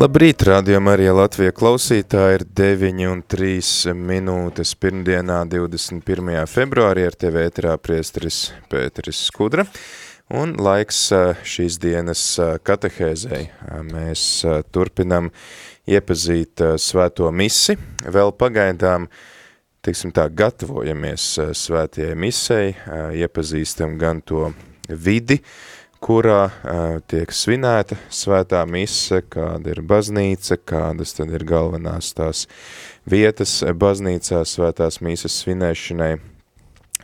Labrīt, rādījumā arī Latvija klausītāji ir 9 un 3 minūtes pirmdienā 21. februārī ar tevi ēterā priesteris Pēteris Skudra. Un laiks šīs dienas katehēzei. Mēs turpinam iepazīt svēto misi. Vēl pagaidām, teiksim tā, gatavojamies svētajai misei, iepazīstam gan to vidi, kurā uh, tiek svinēta svētā mise, kāda ir baznīca, kādas tad ir galvenās tās vietas baznīcā svētās mises svinēšanai.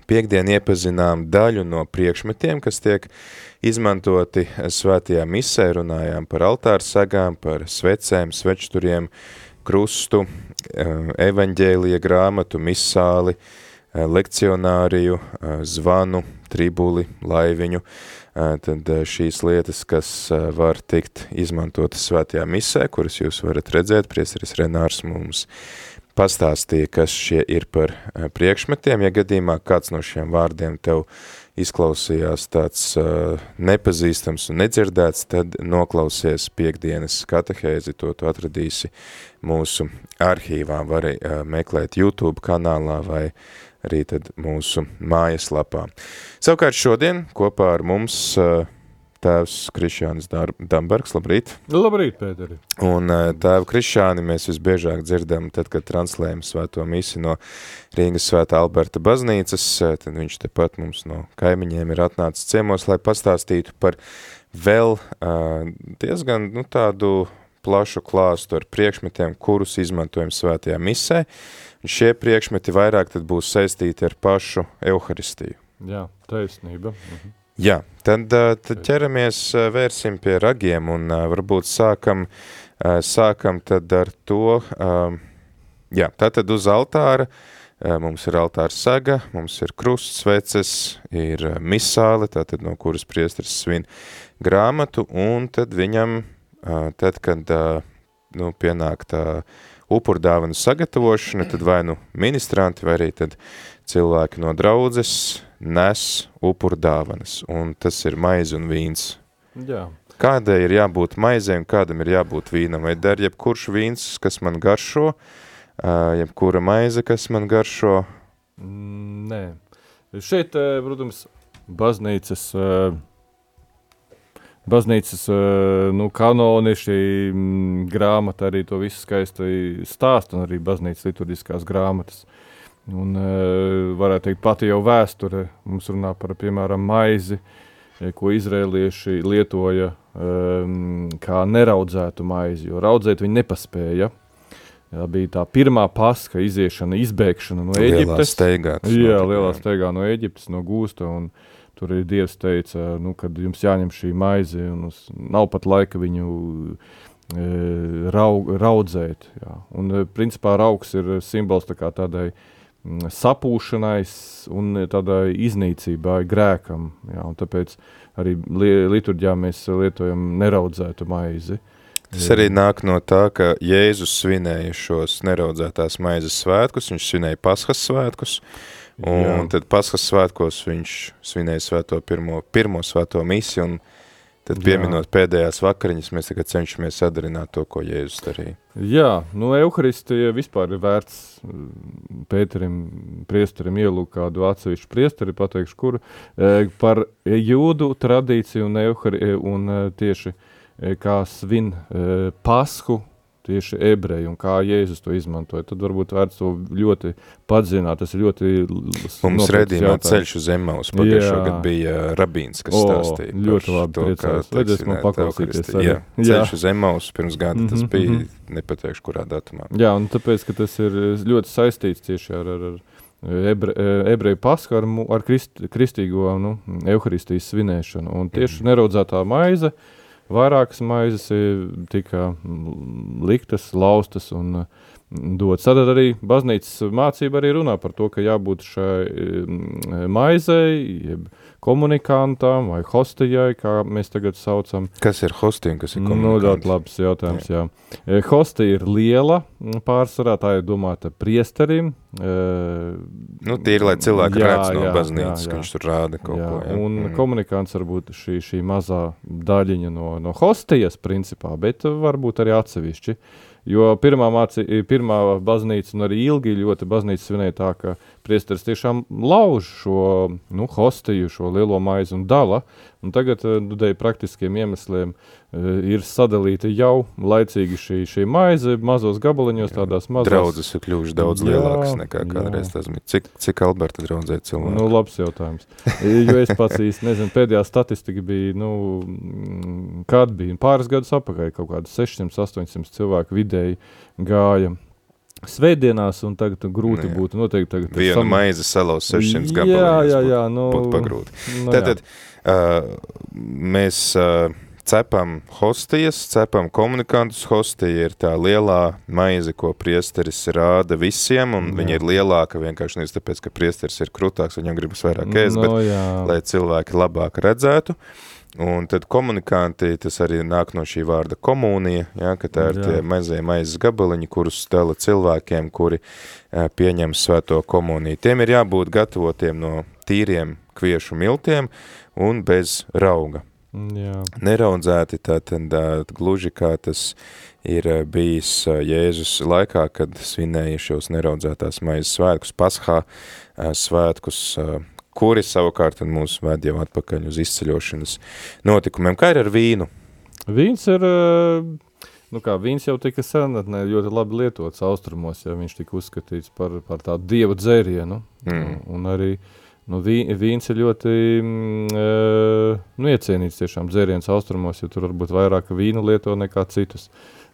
Piektdien iepazinām daļu no priekšmetiem, kas tiek izmantoti svētajā misē, runājām par altārsagām, par svecēm, svečturiem, krustu, evaņģēlija grāmatu, misāli, lekcionāriju, zvanu, tribuli, laiviņu, tad šīs lietas, kas var tikt izmantotas svētajā misē, kuras jūs varat redzēt, priesteris Renārs mums pastāstīja, kas šie ir par priekšmetiem, ja gadījumā kāds no šiem vārdiem tev izklausījās tāds uh, nepazīstams un nedzirdēts, tad noklausies piekdienas katehēzi, to tu atradīsi mūsu arhīvā, vari uh, meklēt YouTube kanālā vai uh, arī tad mūsu mājaslapā. Savukārt šodien kopā ar mums uh, tēvs Krišjānis Dambergs, labrīt. Labrīt, Pēteri. Un uh, tēvu Krišjāni mēs visbiežāk dzirdam, tad, kad translējam svēto misi no Rīgas svētā Alberta baznīcas, uh, tad viņš tepat mums no kaimiņiem ir atnācis ciemos, lai pastāstītu par vēl diezgan nu, tādu plašu klāstu ar priekšmetiem, kurus izmantojam svētajā misē, šie priekšmeti vairāk būs saistīti ar pašu Euharistiju. Jā, taisnība. Mhm. Jā, tad, tad ķeramies, vērsim pie ragiem un varbūt sākam, sākam tad ar to, jā, tātad uz altāra, mums ir altāra saga, mums ir krusts sveces, ir misāle, tātad no kuras priestris svin grāmatu, un tad viņam, tad, kad, nu, pienāk tā, upurdāvanu sagatavošana, tad vai nu ministranti, vai arī tad cilvēki no draudzes nes upurdāvanas, un tas ir maize un vīns. Jā. Kādai ir jābūt maizei un kādam ir jābūt vīnam, vai der jebkurš vīns, kas man garšo, jebkura maize, kas man garšo? Nē. Šeit, protams, baznīcas baznīcas nu, kanoni, šī grāmata arī to visu skaisti stāsta, un arī baznīcas liturģiskās grāmatas. Un, varētu teikt, pati jau vēsture mums runā par, piemēram, maizi, ko izrēlieši lietoja kā neraudzētu maizi, jo raudzēt viņi nepaspēja. Tā bija tā pirmā paska iziešana, izbēgšana no Eģiptes. Lielā steigā. Jā, lielā steigā no Eģiptes, no gūsta, un uh, Tur arī Dievs teica, nu, kad jums jāņem šī maize, un uz, nav pat laika viņu e, raug, raudzēt. Jā. Un, e, principā, raugs ir simbols tā tādai m, sapūšanai un tādai iznīcībai, grēkam. Jā, un tāpēc arī li, liturģijā mēs lietojam neraudzētu maizi. Tas arī nāk no tā, ka Jēzus svinēja šos neraudzētās maizes svētkus, viņš svinēja paskas svētkus, uh, Un Jā. tad paskas svētkos viņš svinēja svēto pirmo, pirmo svēto misi, un tad pieminot Jā. pēdējās vakariņas, mēs tagad cenšamies sadarināt to, ko Jēzus darīja. Jā, nu Euharistija vispār ir vērts mm, Pēterim, priesterim ielūk kādu atsevišķu priesteri, pateikšu, kuru, e, par jūdu tradīciju un, euhari, un e, tieši e, kā svin pasku, tieši ebreji un kā Jēzus to izmantoja. Tad varbūt vērts to ļoti padzināt. Tas ir ļoti Mums redījumā ceļš uz Emmaus pagājušo gadu bija rabīns, kas o, stāstīja. Ļoti labi to, priecās. Kā, Redzēs man paklausīties arī. Jā, ceļš jā. uz Emmaus pirms gada, mm -hmm, tas mhm, bija, mm -hmm. nepateikšu, kurā datumā. Jā, un tāpēc, ka tas ir ļoti saistīts tieši ar, ar, ar ebre, ebreju pasku ar, ar krist, kristīgo nu, evaharistijas svinēšanu. Un tieši neraudzētā maize, vairākas maizes tika liktas, laustas un dots. Tad arī baznīcas mācība arī runā par to, ka jābūt šai mm, maizei, komunikantam vai hostijai, kā mēs tagad saucam. Kas ir hosti un kas ir Nu, komunikanti? ļoti labs jautājums, jā. jā. Hosti ir liela, mm, pārsvarā tā ir domāta priesterim. eh, Nu, tīri, lai cilvēki Jā, redz no jā, baznīcas, jā, ka jā. viņš tur rāda kaut jā, ko. Jā. Un Mhm. komunikants var būt šī, šī mazā daļiņa no, no hostijas, principā, bet varbūt arī atsevišķi. Jo pirmā, māci, pirmā baznīca, un arī ilgi ļoti baznīca svinēja tā, ka priesteris tiešām lauž šo nu, hostiju, šo lielo maizi un dala. Un tagad, eh, nu, dēļ praktiskiem iemesliem, eh, ir sadalīta jau laicīgi šī, šī maize mazos gabaliņos, tādās mazās. Draudzes ir kļuvušas daudz Jā, lielākas nekā jā. kādreiz tas bija. Cik, cik Alberta draudzē cilvēku? Nu, labs jautājums. Jo es pats īsti nezinu, pēdējā statistika bija, nu, mm, kad bija pāris gadus atpakaļ, kaut kādi 600, 800 cilvēku vidēji gāja svētdienās, un tagad grūti Nu, jā. būtu noteikti tagad. Vienu sam- maizi salauz 600 Jā, gabaliņos. jā, būtu- jā, nu, Būtu pagrūti. Nu, Tātad uh, mēs uh, cepam hostijas, cepam komunikantus. Hostija ir tā lielā maize, ko priesteris rāda visiem, un Jā. viņa ir lielāka vienkārši nevis tāpēc, ka priesteris ir krūtāks, viņam gribas vairāk ēst, no, bet Nu, jā. lai cilvēki labāk redzētu. Un tad komunikanti, tas arī nāk no šī vārda komunija, ja, ka tā ir Jā. tie mazie maizes gabaliņi, kurus dala cilvēkiem, kuri eh, pieņem svēto komuniju. Tiem ir jābūt gatavotiem no tīriem kviešu miltiem un bez rauga. jā. Neraudzēti tātad gluži kā tas ir bijis Jēzus laikā, kad svinēja šos neraudzētās maizes svētkus, paskā svētkus, kuri savukārt mūs ved jau atpakaļ uz izceļošanas notikumiem. Kā ir ar vīnu? Vīns ir, eh, nu kā, vīns jau tika senatnē ļoti labi lietots austrumos, ja viņš tika uzskatīts par, par tādu dievu dzērienu. Mm. Un arī nu, vī, vīns ir ļoti mm, eh, nu, iecienīts tiešām dzēriens austrumos, jo tur varbūt vairāk vīnu lieto nekā citus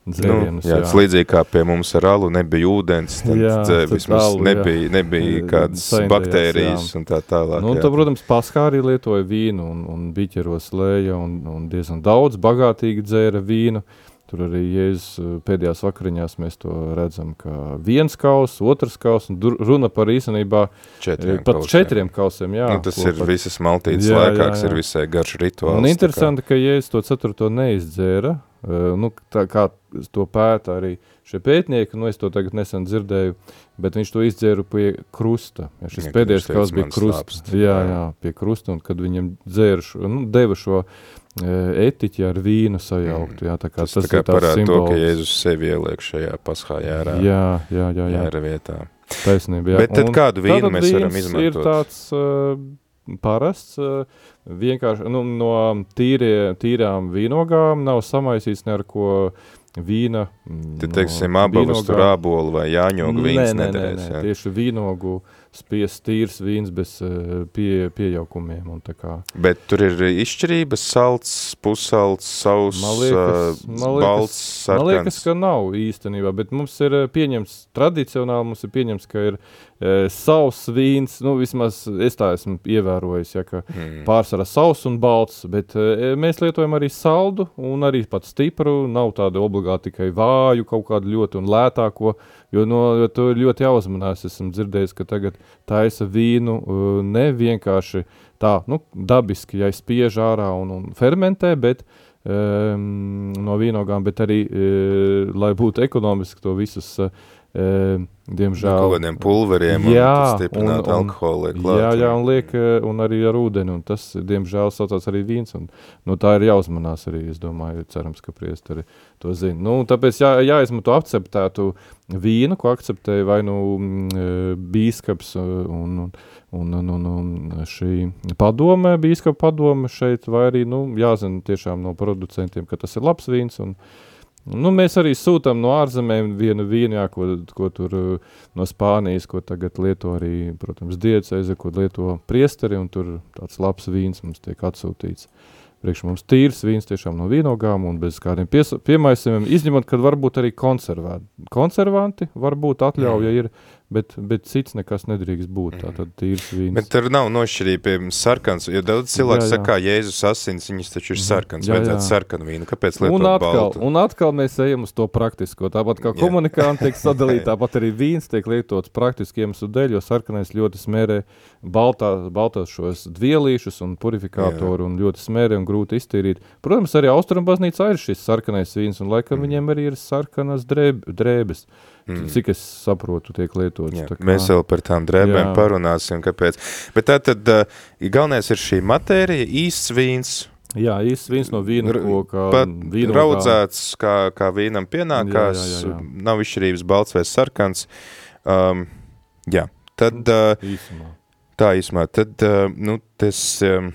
dzērienus. Nu, jā, tas līdzīgi kā pie mums ar alu nebija ūdens, tad Jā, tad vismaz alu, jā. nebija, nebija kādas Saindējās, baktērijas jā. un tā tālāk. Nu, un jā. tad, protams, Paskā arī lietoja vīnu un, un biķeros lēja un, un diezgan daudz bagātīgi dzēra vīnu. Tur arī Jēzus eh, pēdējās vakariņās mēs to redzam, ka viens kaus, otrs kaus, un runa par īstenībā četriem eh, pat kausiem. četriem kausiem, jā. nu, tas ir pat- visas maltītes Jā, jā, lēkāks, jā. ir visai garš rituāls. Un tā kā- interesanti, ka Jēzus to ceturto neizdzēra, eh, nu, tā kā to pēta arī šie pētnieki, nu, es to tagad nesen dzirdēju, bet viņš to izdzēra pie krusta. Ja šis Ja, pēdējais kaus bija "Man krusts. slāpst." Jā, Jā. jā, pie krusta, un kad viņam dzēra šo, nu, deva šo etiķi ar vīnu sajaukt, jā, tā kā Tas, tas, tā kā parāda to, ka. Jēzus sevi ieliek šajā paskā jērā, Jā, jā, jā, jā, jēra vietā. taisnība, jā. Bet tad Un kādu vīnu tātad mēs varam izmantot? ir tāds uh, parasts, uh, vienkārši nu, no tīrie, tīrām vīnogām nav samaisīts ne ar ko vīna. mm, Tad, teiksim, abalus tur ābolu vai jāņogu vīns nē, nē, nē, nederēs, nē, jā. tieši vīnogu spiest tīrs vīns bez uh, pie, tā kā. Bet tur ir izšķirības, salts, pusalts, sauss, Man liekas- ā, man liekas- balts, sarkans. ka nav īstenībā, bet mums ir eh, pieņemts, tradicionāli mums ir pieņemts, ka ir e, savs vīns, nu vismaz es tā esmu ievērojis, ja, ka Mm. pārsvarā savs un balts, bet e, mēs lietojam arī saldu un arī pat stipru, nav tādu obligāti tikai vāju kaut kādu ļoti un lētāko, jo no jo to ir ļoti jāuzmanās. Esmu dzirdējis, ka tagad taisa vīnu e, ne vienkārši tā, nu, dabiski, ja spiež ārā un, un fermentē, bet um, no vīnogām, bet arī, uh, lai būtu ekonomiski to visus, uh, diemžēl, kaut kādiem pulveriem Jā, un- un- alkoholu liek klāt. Jā, jā, un liek, eh, un arī ar ūdeni, tas, diemžēl, saucās arī vīns, un no tā ir jāuzmanās arī, es domāju, cerams, ka priestari to zina. Nu, tāpēc jā, jāizmanto akceptētu vīnu, ko akceptēja vai nu mm, eh, bīskaps eh, un, un, un, un, un, un šī padome, bīskapa padome šeit, vai arī, nu, jāzina tiešām no producentiem, ka tas ir labs vīns, un, Nu, mēs arī sūtām no ārzemēm vienu vīnu, jā, ko, ko tur uh, no Spānijas, ko tagad lieto arī, protams, diecēze, ko lieto priesteri, un tur tāds labs vīns mums tiek atsūtīts. Priekš mums tīrs vīns tiešām no vīnogām un bez kādiem piemaisījumiem, izņemot, kad varbūt arī konservanti. Konservanti varbūt atļauja ir, bet, bet cits nekas nedrīkst būt. Tā tad tīrs vīns. Bet tur nav nošķirība, piemēram, sarkans, jo daudz cilvēku Jā, jā. saka, ka Jēzus asins, viņas taču ir sarkans, Jā, vajadzētu jā. sarkanu vīnu, kāpēc Un lietot atkal, baltu? un atkal mēs ejam uz to praktisko. Tāpat kā Jā. komunikācija tiek sadalīta, tāpat arī vīns tiek lietots praktiski iemeslu dēļ, jo sarkanais ļoti smērē baltā, baltos šos dvielīšus un purifikātoru un ļoti smērē un grūti iztīrīt. Protams, arī Austrum baznīcā ir šis sarkanais vīns un laikam mm. viņiem arī ir sarkanas drēb, drēbes. Mm. Cik es saprotu, tiek lietots. Jā, kā- mēs vēl par tām drēbēm Jā. parunāsim, kāpēc. Bet tā tad uh, galvenais ir šī matērija, īsts vīns, Jā, īsts vīns no vīna koka. pat raudzēts, kā, kā vīnam pienākās, Jā, jā, jā, jā. nav izšķirības balts vai sarkans. Um, jā, tad uh, Īsumā. tā īsumā, tad, uh, nu, tas... Um,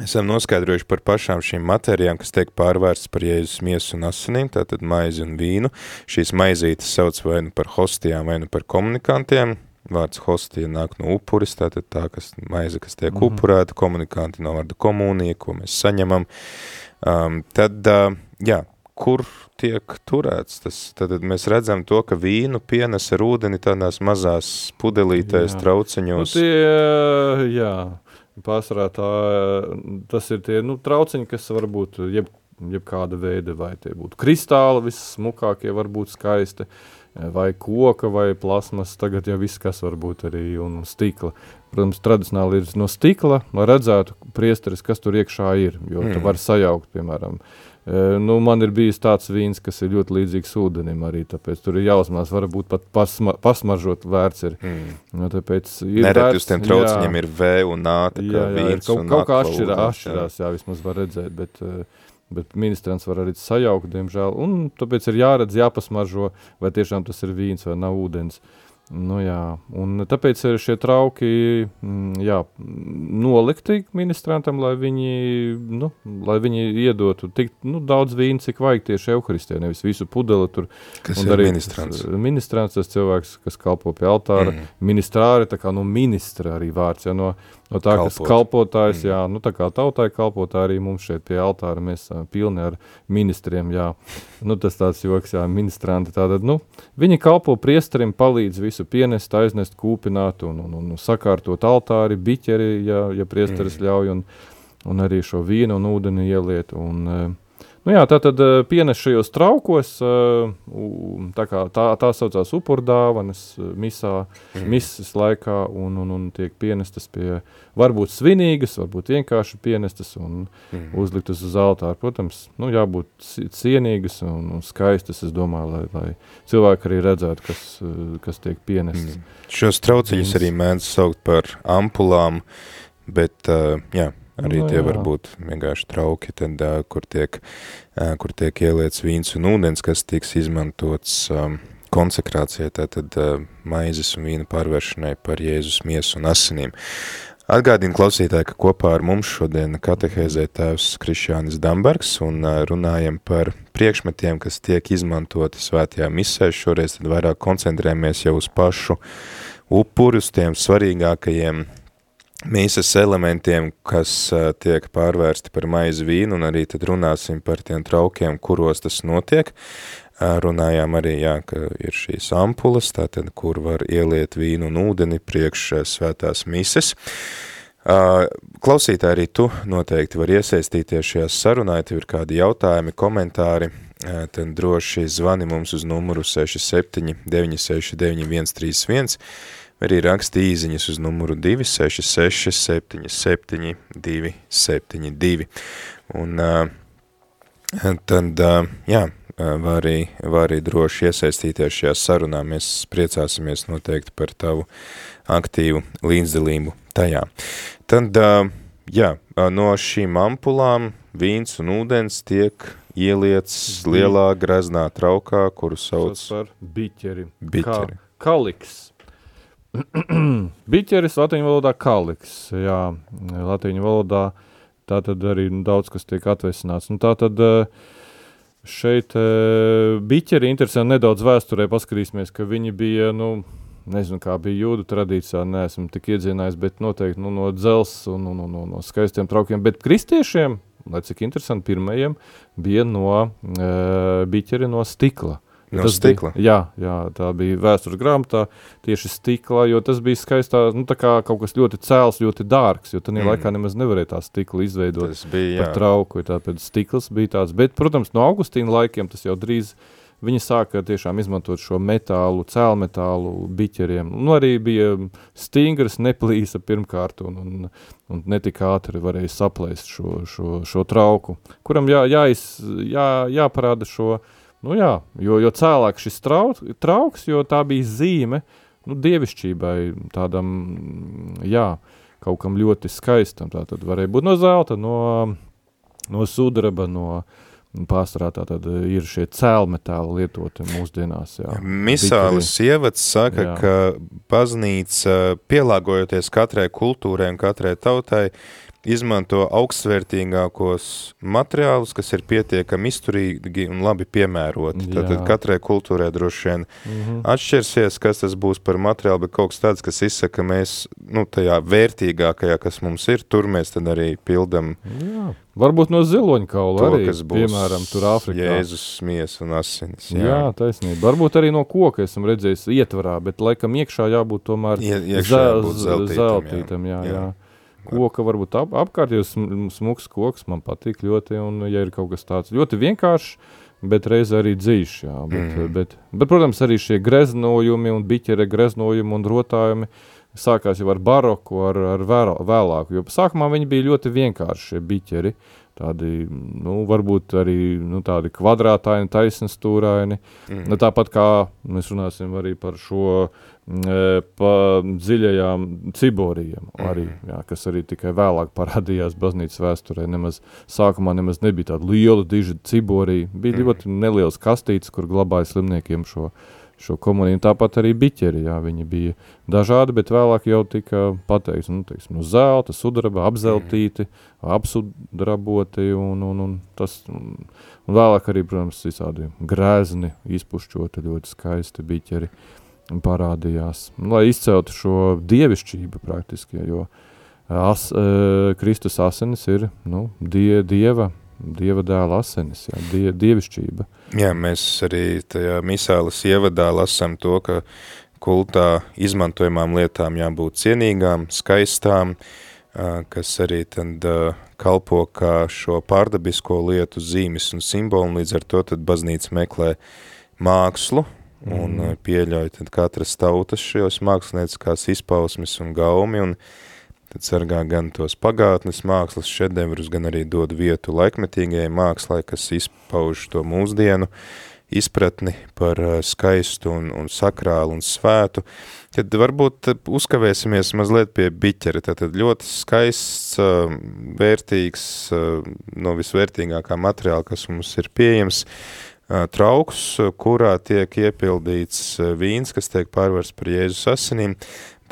Esam noskaidrojuši par pašām šīm matērijām, kas tiek pārvērstas par Jēzus miesu un asinīm, tātad maizi un vīnu. Šīs maizītes sauc vai nu par hostijām, vai nu par komunikantiem. Vārds hostija nāk no upuris, tātad tā, kas maize, kas tiek mm. -hmm. upurēta, komunikanti no vārda komunija, ko mēs saņemam. Um, tad, uh, jā, kur tiek turēts tas, tad mēs redzam to, ka vīnu pienes ar ūdeni tādās mazās pudelītēs, Jā. Nu, trauciņos. tie, jā, pārsvarā tā, tas ir tie nu, trauciņi, kas var būt jeb, jebkāda veida, vai tie būtu kristāli, vissmukākie, var būt skaisti, vai koka, vai plasmas, tagad jau viss, kas var būt arī, un stikla. Protams, tradicionāli ir no stikla, lai redzētu priesteris, kas tur iekšā ir, jo mm. tu var sajaukt, piemēram, E, Nu, man ir bijis tāds vīns, kas ir ļoti līdzīgs ūdenim arī, tāpēc tur ir jāuzmanās, varbūt pat pasma, pasmaržot vērts ir. Mm. Nu, tāpēc ir Nereti vērts- uz tiem trauciņiem ir V un A, tā kā jā, jā, vīns kaut, un kaut kā atšķirā, ūdens, jā. atšķirās, jā, vismaz var redzēt, bet, bet ministrants var arī sajaukt, diemžēl, un tāpēc ir jāredz, jāpasmaržo, vai tiešām tas ir vīns vai nav ūdens. Nu, jā, un tāpēc ir šie trauki mm, jā, nolikti ministrantam, lai viņi, nu, lai viņi iedotu tik nu, daudz vīnu, cik vajag tieši Euharistē, nevis visu pudeli tur. Kas ir darīt- ministrants? Ministrants, tas cilvēks, kas kalpo pie altāra, Mm. mm. ministrāri, tā kā no ministra arī vārds, ja no, no tā, kas Kalpot. kalpotājs, Mm. jā, nu tā kā tautai kalpotāji arī mums šeit pie altāra, mēs esam pilni ar ministriem, jā, nu tas tāds joks, jā, ministranti, tātad, nu, viņi kalpo priesterim, palīdz visu pienest, aiznest, kūpināt un, un, un, sakārtot altāri, biķeri, ja, ja priesteris mm. ļauj, un, un arī šo vīnu un ūdeni ieliet, un, Nu jā, tā tad uh, pienes šajos traukos, uh, tā, kā, tā, tā saucās upurdāvanas uh, misā, mm. misas laikā, un, un, un tiek pienestas pie, varbūt svinīgas, varbūt vienkārši pienestas un mm. uzliktas uz altāra. Protams, nu, jābūt ci- cienīgas un, un skaistas, es domāju, lai, lai cilvēki arī redzētu, kas, kas tiek pienests. Mm. Šos trauciņus arī mēdz saukt par ampulām, bet, uh, jā, arī Nu, tie var būt vienkārši trauki, tad, kur, tiek, kur tiek ieliets vīns un ūdens, kas tiks izmantots um, konsekrācijai, tātad uh, maizes un vīna pārvēršanai par Jēzus miesu un asinīm. Atgādinu klausītāji, ka kopā ar mums šodien katehēzē tēvs Krišjānis Dambergs un runājam par priekšmetiem, kas tiek izmantoti svētajā misē. Šoreiz tad vairāk koncentrējamies jau uz pašu upuri, uz tiem svarīgākajiem mīsas elementiem, kas ā, tiek pārvērsti par maizi vīnu, un arī tad runāsim par tiem traukiem, kuros tas notiek. Ā, Runājām arī, jā, ka ir šīs ampulas, tātad, kur var ieliet vīnu un ūdeni priekš ā, svētās mises. Ā, Klausītāji, arī tu noteikti var iesaistīties šajā sarunā, ja ir kādi jautājumi, komentāri, tad droši zvani mums uz numuru 67 969 131, vai arī raksti īziņas uz numuru 266 77 272. Un tad, jā, var arī, var arī droši iesaistīties šajā sarunā. Mēs priecāsimies noteikti par tavu aktīvu līdzdalību tajā. Tad, jā, no šīm ampulām vīns un ūdens tiek ieliets lielā graznā traukā, kuru Sauc par biķeri. biķeri. Kā, kaliks. Biķeris latviešu valodā kaliks. Jā, latviešu valodā tā tad arī nu, daudz kas tiek atvesināts. Nu, tā tad eh, šeit eh, biķeri interesanti nedaudz vēsturē paskatīsimies, ka viņi bija, nu, nezinu, kā bija jūdu tradīcijā, neesmu tik iedzinājis, bet noteikti nu, no dzels un, un, un, un no skaistiem traukiem. Bet kristiešiem, lai cik interesanti, pirmajiem bija no e, biķeri no stikla. No tas stikla? Bija, jā, jā, tā bija vēstures grāmatā tieši stikla, jo tas bija skaistā, nu tā kā kaut kas ļoti cēls, ļoti dārgs, jo tajā mm. laikā nemaz nevarēja tā stikla izveidot Tas bija, jā. par trauku, tāpēc stikls bija tāds, bet, protams, no Augustīna laikiem tas jau drīz Viņi sāka tiešām izmantot šo metālu, cēlmetālu biķeriem. Nu, arī bija stingrs, neplīsa pirmkārt, un, un, un netik ātri varēja saplēst šo, šo, šo trauku, kuram jā, jāiz, jā, jāparāda šo, nu jā, jo, jo cēlāk šis trau, trauks, jo tā bija zīme, nu, dievišķībai tādam, jā, kaut kam ļoti skaistam, tā tad varēja būt no zelta, no, no sudraba, no, uh, Pārsvarā tātad ir šie cēlmetāli lietoti mūsdienās. Jā. Misālis sievads saka, jā. ka baznīca pielāgojoties katrai kultūrai un katrai tautai izmanto augstsvērtīgākos materiālus, kas ir pietiekami izturīgi un labi piemēroti. Jā. Tātad katrai kultūrai droši vien mm -hmm. atšķirsies, kas tas būs par materiālu, bet kaut kas tāds, kas izsaka mēs, nu, tajā vērtīgākajā, kas mums ir, tur mēs tad arī pildam. Jā. Varbūt no ziloņkaula to, arī, kas būs piemēram, tur Āfrikā. Jēzus mies un asinis. Jā. jā, taisnība. Varbūt arī no koka esam redzējis ietvarā, bet laikam iekšā jābūt tomēr Ie, iekšā jābūt zeltītam, zeltītam jā. jā. jā. jā koka varbūt ap, apkārt, jo smuks koks man patīk ļoti, un ja ir kaut kas tāds ļoti vienkāršs, bet reizē arī jā, bet, mm. bet, bet, protams, arī šie greznojumi un biķere greznojumi un rotājumi sākās jau ar baroku, ar, ar vēl, vēlāku, jo sākumā viņi bija ļoti vienkārši biķeri, tādi, nu, varbūt arī, nu, tādi kvadrātaini, taisnstūraini, mm. nu, tāpat kā mēs runāsim arī par šo uh, pa dziļajām ciborijām, arī, mhm. jā, kas arī tikai vēlāk parādījās baznīcas vēsturē. Nemaz, sākumā nemaz nebija tāda liela diža ciborija, bija mm. ļoti neliels kastītes, kur glabāja slimniekiem šo, šo komuniju. Tāpat arī biķeri, jā, viņi bija dažādi, bet vēlāk jau tika pateikts, nu, teiksim, no zelta, sudraba, apzeltīti, mm. apsudraboti un, un, un tas, un, un vēlāk arī, protams, visādi grēzni, izpušķoti ļoti skaisti biķeri. Uh, parādījās, lai izceltu šo dievišķību praktiski, jo as, e, Kristus asinis ir nu, die, dieva, dieva dēla asinis, jā, die, dievišķība. Jā, mēs arī tajā misāles ievadā lasam to, ka kultā izmantojamām lietām jābūt cienīgām, skaistām, kas arī tad kalpo kā šo pārdabisko lietu zīmes un simbolu, līdz ar to tad baznīca meklē mākslu, un mm. pieļauj tad katras tautas šos mākslinieckās izpausmes un gaumi, un tad sargā gan tos pagātnes mākslas šedevrus, gan arī dod vietu laikmetīgajai mākslai, kas izpauž to mūsdienu izpratni par eh, skaistu un, un sakrālu un svētu, tad varbūt uzkavēsimies mazliet pie biķera, tātad ļoti skaists, eh, vērtīgs, no visvērtīgākā materiāla, kas mums ir pieejams, trauks, kurā tiek iepildīts vīns, kas tiek pārvērsts par Jēzus asinīm.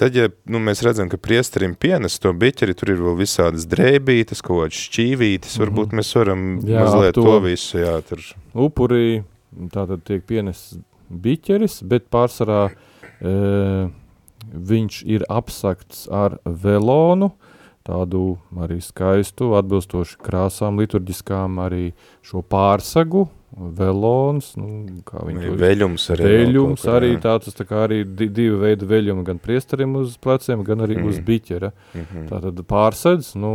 Tad, ja nu, mēs redzam, ka priesterim pienes to biķeri, tur ir vēl visādas drēbītes, kaut kādas šķīvītes, -hmm. varbūt mēs varam jā, mazliet to, to visu, jā, tur. Upurī, tātad tiek pienes biķeris, bet pārsvarā e, viņš ir apsakts ar velonu, tādu arī skaistu, atbilstoši krāsām, liturģiskām arī šo pārsagu, velons, nu, kā viņi to veļums arī. Veļums arī tāds, tā kā arī divi veidi veļumi, gan priesterim uz pleciem, gan arī mm. uz biķera. Mm -hmm. Tātad pārsedz, nu,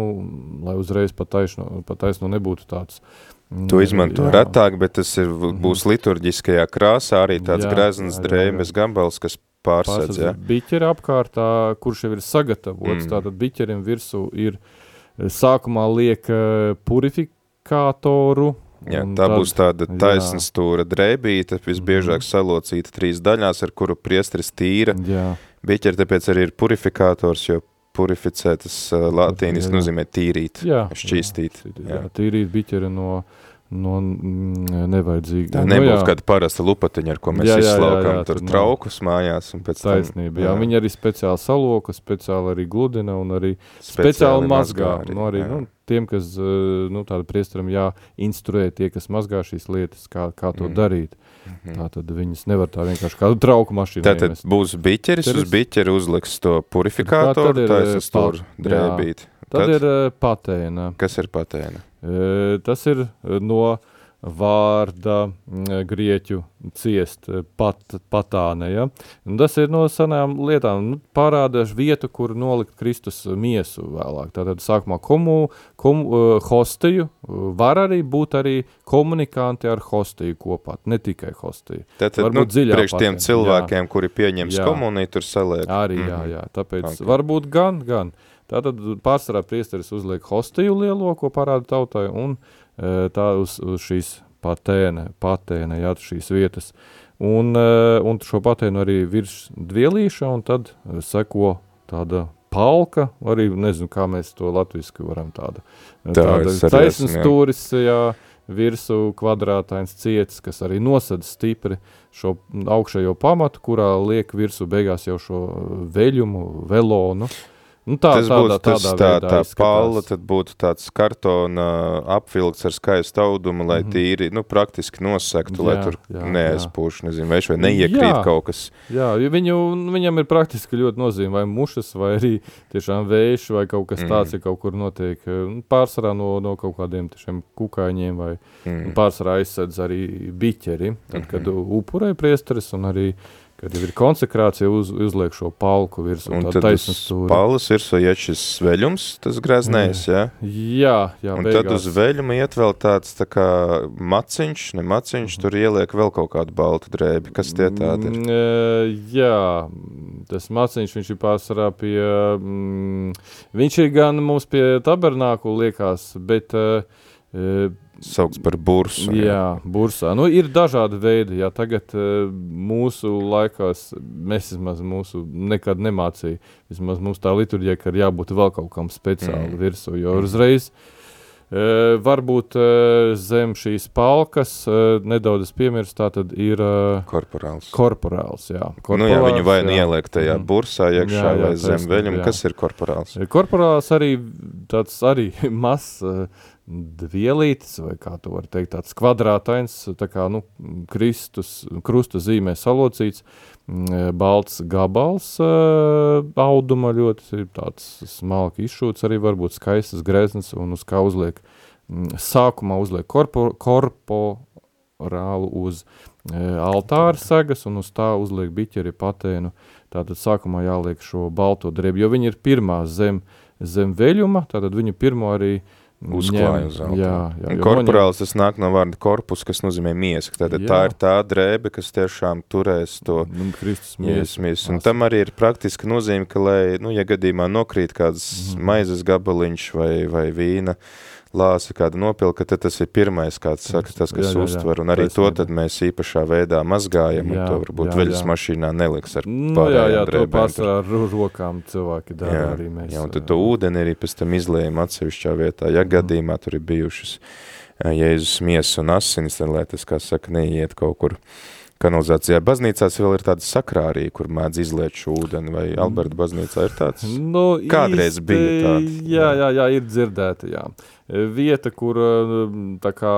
lai uzreiz pataisno, pataisno nebūtu tāds. Mm, to izmanto jā. retāk, bet tas ir, mhm. būs liturģiskajā krāsā, arī tāds grezns drēbes gabals, kas pārsedz, jā. Biķera apkārtā, kurš jau ir sagatavots, mm. tātad biķerim virsū ir sākumā liek eh, purifikātoru, Jā, tā tad, būs tāda taisna stūra drēbīte, visbiežāk mm. salocīta trīs daļās, ar kuru priestris tīra. Jā. Biķeri tāpēc arī ir purifikators, jo purificēt tas uh, latīnis nozīmē tīrīt, jā, šķīstīt. Jā, jā. jā tīrīt biķeri no, no nevajadzīga. Tā nebūs no, kāda parasta lupatiņa, ar ko mēs jā, izslaukām jā, jā, tur traukus no... mājās. Taisnība, jā. jā. Viņi arī speciāli saloka, speciāli arī gludina un arī speciāli, speciāli mazgā. Arī, nu, arī, jā. nu, tiem, kas eh, nu, tādu priesteram jāinstruē tie, kas mazgā šīs lietas, kā, kā to mm. darīt. Mm -hmm. Tā tad viņas nevar tā vienkārši kādu trauku mašīnu. Tā tad būs biķeris, Teris... uz biķeri uzliks to purifikātoru, taisas tur drēbīt. Tad Kad? ir uh, patēna. Kas ir patēna? Uh, tas ir no vārda grieķu ciest pat, patāne. Ja? Un tas ir no senām lietām, nu, parāda vietu, kur nolikt Kristus miesu vēlāk. Tātad sākumā komu, komu, hostiju, var arī būt arī komunikanti ar hostiju kopā, ne tikai hostiju. Tātad, nu, priekš tiem cilvēkiem, jā. kuri pieņems jā. komuniju, tur saliek. Arī, jā, mhm. jā, tāpēc okay. varbūt gan, gan. Tātad pārsvarā priesteris uzliek hostiju lielo, ko parāda tautai, un uh, tā uz, uz šīs patēne, patēne, jā, šīs vietas. Un, un šo patēnu arī virs dvielīša, un tad seko tāda palka, arī nezinu, kā mēs to latviski varam tāda, tā tāda taisnas stūris, jā, virsū kvadrātains ciets, kas arī nosada stipri šo augšējo pamatu, kurā liek virsū beigās jau šo veļumu, velonu. Nu, tā, tas tādā, būtu tas, tā, tā palla, tad būtu tāds kartona apvilkts ar skaistu audumu, lai mm -hmm. tīri, nu, praktiski nosektu, jā, lai tur neaizpūš, nezinu, veš, vai neiekrīt jā, kaut kas. Jā, jo viņu, viņam ir praktiski ļoti nozīme, vai mušas, vai arī tiešām vējš, vai kaut kas tāds, mm. ja kaut kur notiek nu, pārsvarā no, no kaut kādiem tiešām kukaiņiem, vai mm. pārsvarā aizsedz arī biķeri, tad, kad mm -hmm. upurē priesteris un arī kad jau ir konsekrācija, uz, uzliek šo palku virsū, un tad virsū iet šis sveļums, tas greznējs, jā? Jā, jā, Un beigās. tad uz veļuma iet vēl tāds tā kā maciņš, ne maciņš, tur ieliek vēl kaut kādu baltu drēbi, kas tie tādi ir? Mm, jā, tas maciņš, viņš ir pārsvarā pie, mm, viņš ir gan mums pie tabernāku liekās, bet uh, saukts par bursu. Jā, jā bursā. Nu, ir dažādi veidi. Jā, tagad uh, mūsu laikās mēs vismaz mūsu nekad nemācīja. Vismaz mums tā liturģija, ka ir jābūt vēl kaut kam speciāli mm. virsū, jo mm. uzreiz uh, varbūt uh, zem šīs palkas uh, nedaudz piemirst, tā tad ir uh, korporāls. Korporāls, jā. Korporāls, nu, jā, viņu vai nu ieliek tajā mm. bursā iekšā jā, jā, vai zem veļuma. Kas ir korporāls? Korporāls arī tāds arī mazs uh, dvielītis, vai kā to var teikt, tāds kvadrātains, tā kā, nu, Kristus, krusta zīmē salocīts, e, balts gabals uh, auduma ļoti, tāds smalki izšūts, arī varbūt skaistas greznas, un uz kā uzliek, sākumā uzliek korpo, korporālu uz uh, altāra sagas, un uz tā uzliek biķeri patēnu, tātad sākumā jāliek šo balto drēbi, jo viņi ir pirmā zem, zem veļuma, tātad viņu pirmo arī uh, uzklāja uz zelta. Jā, jā, korporāls tas nāk no vārda korpus, kas nozīmē miesa. Tātad jā. tā ir tā drēbe, kas tiešām turēs to nu, Kristus miesu. Un tam arī ir praktiska nozīme, ka, lai, nu, ja gadījumā nokrīt kāds mm. maizes gabaliņš vai, vai vīna, uh, lāsi kādu nopilka, tad tas ir pirmais, kāds saka, tas, kas jā, jā, uztver, un arī to tad mēs īpašā veidā mazgājam, jā, un to varbūt jā, veļas jā. mašīnā neliks ar nu, pārējām jā, jā, drēbēm. to pārsvarā ar rokām cilvēki dara jā, arī mēs. Jā, un tad to ūdeni arī pēc tam izlējam atsevišķā vietā, ja mm. gadījumā tur ir bijušas Jēzus miesas un asinis, tad, lai tas, kā saka, neiet kaut kur kanalizācijā. Baznīcās vēl ir tāda sakrārija, kur mēdz izliet šo ūdeni, vai Alberta baznīcā ir tāds? Nu, Kādreiz īsti, bija tāds. Jā, jā, jā, ir dzirdēta, jā vieta, kur tā kā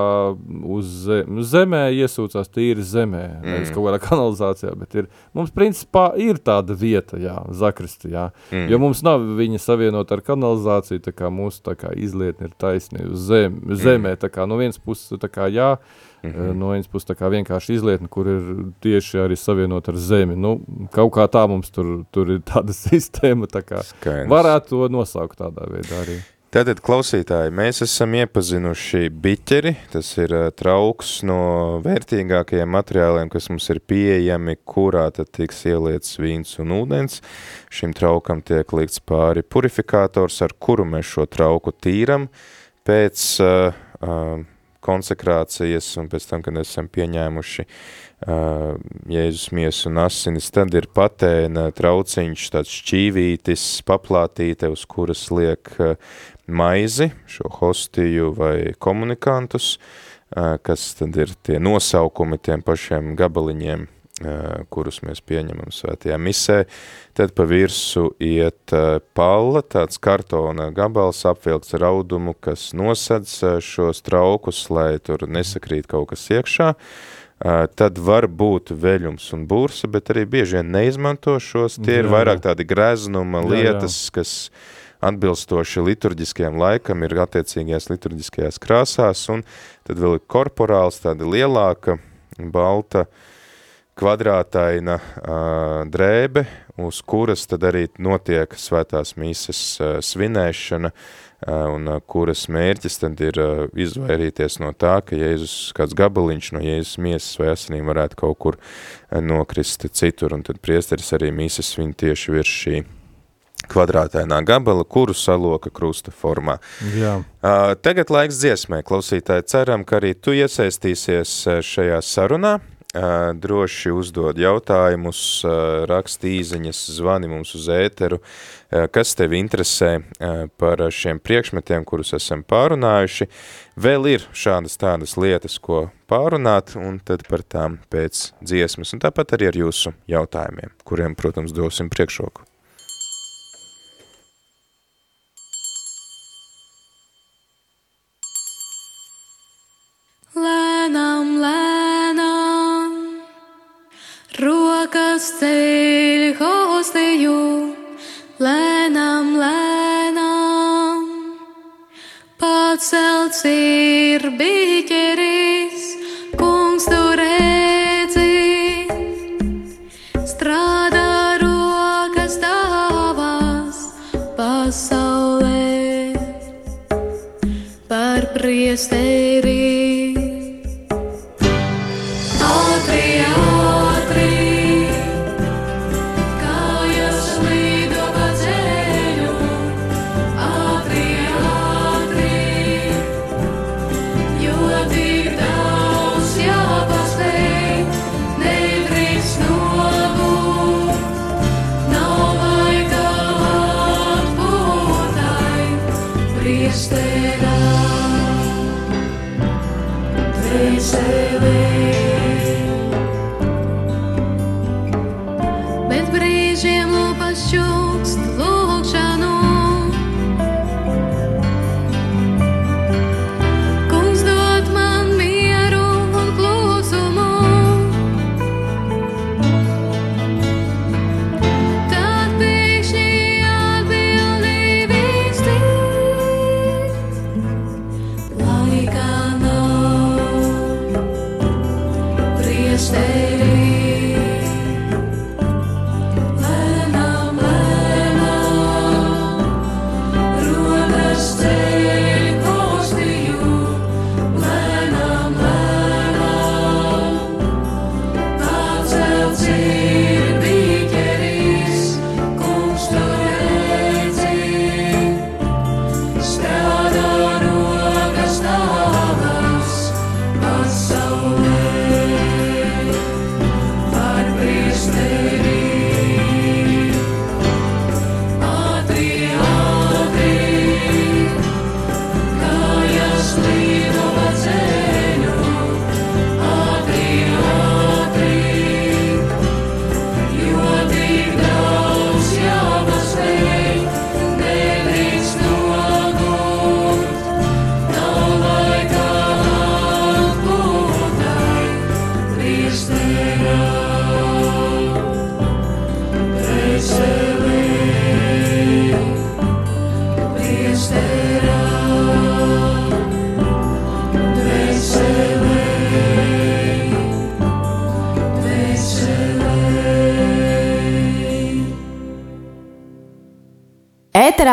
uz zem, zemē iesūcās tīri zemē, mm. nevis kaut kādā kanalizācijā, ir, mums principā ir tāda vieta, jā, zakristi, jā, mm. jo mums nav viņa savienot ar kanalizāciju, tā kā mūsu tā kā izlietni ir taisni uz zem, zemē, mm. tā kā no vienas puses tā kā jā, Mm -hmm. No vienas puses, tā kā vienkārši izlietne, kur ir tieši arī savienot ar zemi. Nu, kaut kā tā mums tur, tur ir tāda sistēma, tā kā varētu to nosaukt tādā veidā arī. Tātad, klausītāji, mēs esam iepazinuši biķeri, tas ir uh, trauks no vērtīgākajiem materiāliem, kas mums ir pieejami, kurā tad tiks ielietas vīns un ūdens. Šim traukam tiek likts pāri purifikators, ar kuru mēs šo trauku tīram pēc uh, uh, konsekrācijas un pēc tam, kad esam pieņēmuši uh, Jēzus miesu un asinis, tad ir patēna trauciņš, tāds šķīvītis, paplātīte, uz kuras liek uh, maizi, šo hostiju vai komunikantus, kas tad ir tie nosaukumi tiem pašiem gabaliņiem, kurus mēs pieņemam svētajā misē, tad pa virsu iet palla, tāds kartona gabals apvilkts ar audumu, kas nosedz šos traukus, lai tur nesakrīt kaut kas iekšā, tad var būt veļums un bursa, bet arī bieži vien neizmanto šos, tie jā, ir vairāk tādi greznuma lietas, jā, jā. kas atbilstoši liturģiskajam laikam, ir attiecīgajās liturģiskajās krāsās, un tad vēl ir korporāls, tāda lielāka, balta, kvadrātaina uh, drēbe, uz kuras tad arī notiek svētās mīsas uh, svinēšana, uh, un uh, kuras mērķis tad ir uh, izvairīties no tā, ka Jēzus, kāds gabaliņš no Jēzus miesas vai asinīm varētu kaut kur uh, nokrist citur, un tad priesteris arī mīsas svin tieši virs šī kvadrātainā gabala, kuru saloka krusta formā. Jā. Uh, tagad laiks dziesmai, klausītāji, ceram, ka arī tu iesaistīsies šajā sarunā, uh, droši uzdod jautājumus, uh, raksti īziņas, zvani mums uz ēteru, uh, kas tevi interesē par šiem priekšmetiem, kurus esam pārunājuši. Vēl ir šādas tādas lietas, ko pārunāt, un tad par tām pēc dziesmas, un tāpat arī ar jūsu jautājumiem, kuriem, protams, dosim priekšroku. Pacelts ir biķeris, kungs tu redzi, strādā rokas tavas pasaulē par priesteri. Priesterā. Bet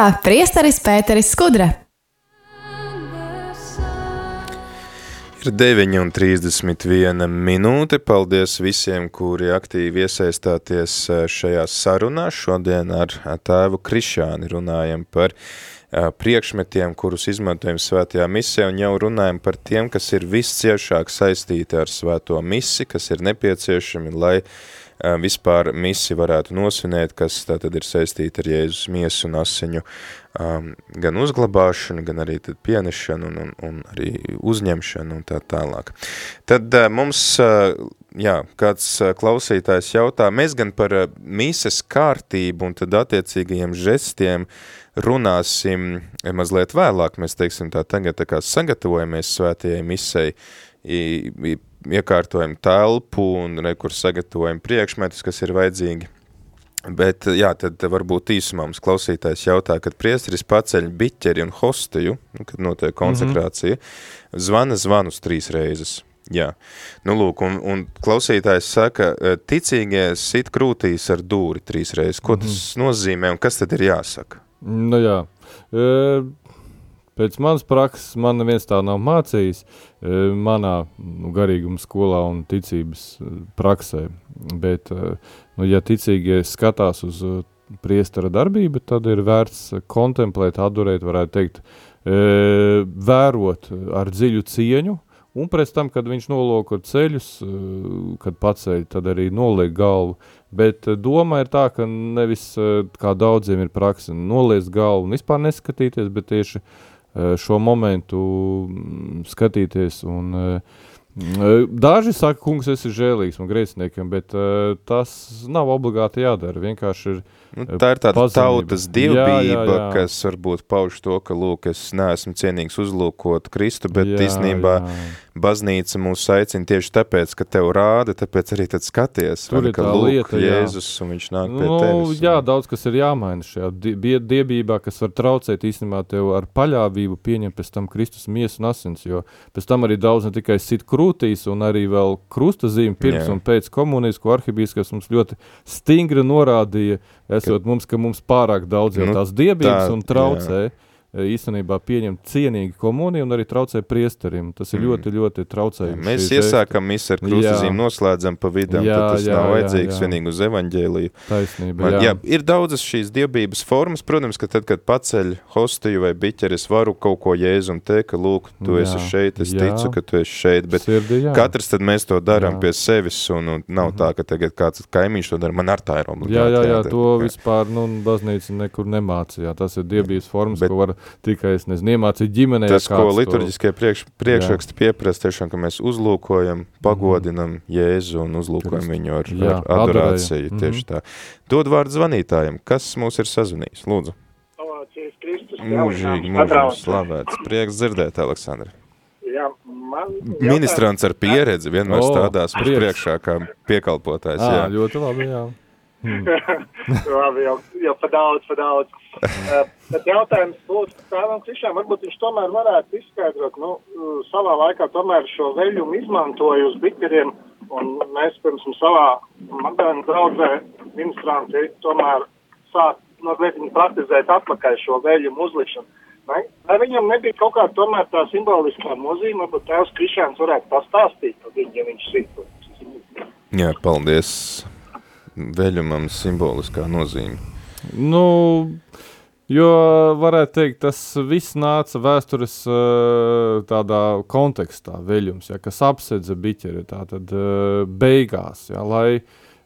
Ēterā priesteris Pēteris Skudra. Ir 9,31 minūte. Paldies visiem, kuri aktīvi iesaistāties eh, šajā sarunā. Šodien ar tēvu Krišāni runājam par eh, priekšmetiem, kurus izmantojam svētajā misē, un jau runājam par tiem, kas ir visciešāk saistīti ar svēto misi, kas ir nepieciešami, lai eh, vispār misi varētu nosvinēt, kas tātad ir saistīti ar Jēzus miesu un asiņu um, gan uzglabāšanu, gan arī tad pienešanu un, un, un arī uzņemšanu un tā tālāk. Tad uh, mums, uh, jā, kāds uh, klausītājs jautā, mēs gan par uh, mises kārtību un tad attiecīgajiem žestiem runāsim mazliet vēlāk, mēs teiksim tā tagad tā kā sagatavojamies svētajai misei, i, i, iekārtojam telpu un re, kur sagatavojam priekšmetus, kas ir vajadzīgi Bet, jā, tad varbūt īsumā mums klausītājs jautā, kad priesteris paceļ biķeri un hostiju, nu, kad notiek konsekrācija, mm -hmm. zvana zvanus trīs reizes. Jā, nu lūk, un, un klausītājs saka, e, ticīgie sit krūtīs ar dūri trīs reizes. Ko tas mm nozīmē un kas tad ir jāsaka? Nu jā, e, pēc manas prakses man neviens tā nav mācījis e, manā nu, garīguma skolā un ticības e, praksē, bet e, Nu, ja ticīgie skatās uz uh, priestara darbību, tad ir vērts kontemplēt, adorēt, varētu teikt, vērot ar dziļu cieņu, un pēc tam, kad viņš noloko ceļus, kad paceļ, tad arī noliek galvu. Bet doma ir tā, ka nevis, kā daudziem ir praksa, noliest galvu un vispār neskatīties, bet tieši šo momentu skatīties un uh, Daži saka, kungs, esi žēlīgs un grēciniekam, bet uh, tas nav obligāti jādara. Vienkārši ir Nu, tā ir tāda pazemība. tautas dievbība, jā, jā, jā. kas varbūt pauž to, ka, lūk, es neesmu cienīgs uzlūkot Kristu, bet jā, īstenībā jā. Baznīca mūs aicina tieši tāpēc, ka tev rāda, tāpēc arī tad skaties, Tur ir ka tā lūk, lieta, Jēzus, jā. un viņš nāk nu, pie tevis. Jā, daudz kas ir jāmaina šajā die diebībā, kas var traucēt īstenībā tev ar paļāvību pieņemt pēc tam Kristus miesu un asins, jo pēc tam arī daudz ne tikai sit krūtīs un arī vēl krusta zīme pirms jā. un pēc komunijas, ko arhibīskas mums ļoti stingri norādīja, esot ka, mums, ka mums pārāk daudz jau nu, tās diebības tā, un traucē. Jā īstenībā pieņemt cienīgi komuniju un arī traucē priesterim. Tas ir mm. ļoti, ļoti traucējums. Mēs iesākam visu ar krustazīm, noslēdzam pa jā, tad tas jā, nav vajadzīgs jā, jā. vienīgi uz evaņģēliju. Taisnība, Man, jā. jā. Ir daudzas šīs dievbības formas, protams, ka tad, kad paceļ hostiju vai biķeri, es varu kaut ko jēzum teikt, ka lūk, tu jā, esi šeit, es jā. ticu, ka tu esi šeit, bet Sirdi, jā. katrs tad mēs to darām pie sevis un, un nav mm tā, ka tagad kāds kaimiņš to dara, man ar tā ir obligāti. Jā, jā, jā, jādara. to jā. vispār, nu, baznīca nekur nemācīja, tas ir dievbības formas, bet, ko var tikai, es nezinu, iemācīt ģimenei. Tas, ko liturģiskie priekš, priekšraksti pieprasa, tiešām, ka mēs uzlūkojam, pagodinam mm. Jēzu un uzlūkojam viņu ar, jā, ar adorāciju. Mm -hmm. Tieši tā. Dod vārdu zvanītājiem. Kas mūs ir sazvanījis? Lūdzu. Mūžīgi, mūžīgi slavēts. Prieks dzirdēt, Aleksandra. Jā, man... Ministrants ar pieredzi vienmēr oh, stādās priekšā kā piekalpotājs. Jā, jā. ļoti labi, jā. Hmm. labi, jau, jau pa daudz, pa daudz. Uh, bet jautājums būtu tēvam Krišām, varbūt viņš tomēr varētu izskaidrot, nu, savā laikā tomēr šo veļumu izmantoju uz biķeriem, un mēs, pirms savā Magdalēna draudzē ministranti tomēr sāk mazliet praktizēt atpakaļ šo veļumu uzlikšanu. Vai, vai viņam nebija kaut kāda tomēr tā simboliskā nozīme, varbūt tēvs Krišāns varētu pastāstīt par viņu, ja viņš zina. Jā, paldies. Veļumam simboliskā nozīme. Nu, jo varētu teikt, tas viss nāca vēstures tādā kontekstā, veļums, ja, kas apsedza biķeri, tātad beigās, ja, lai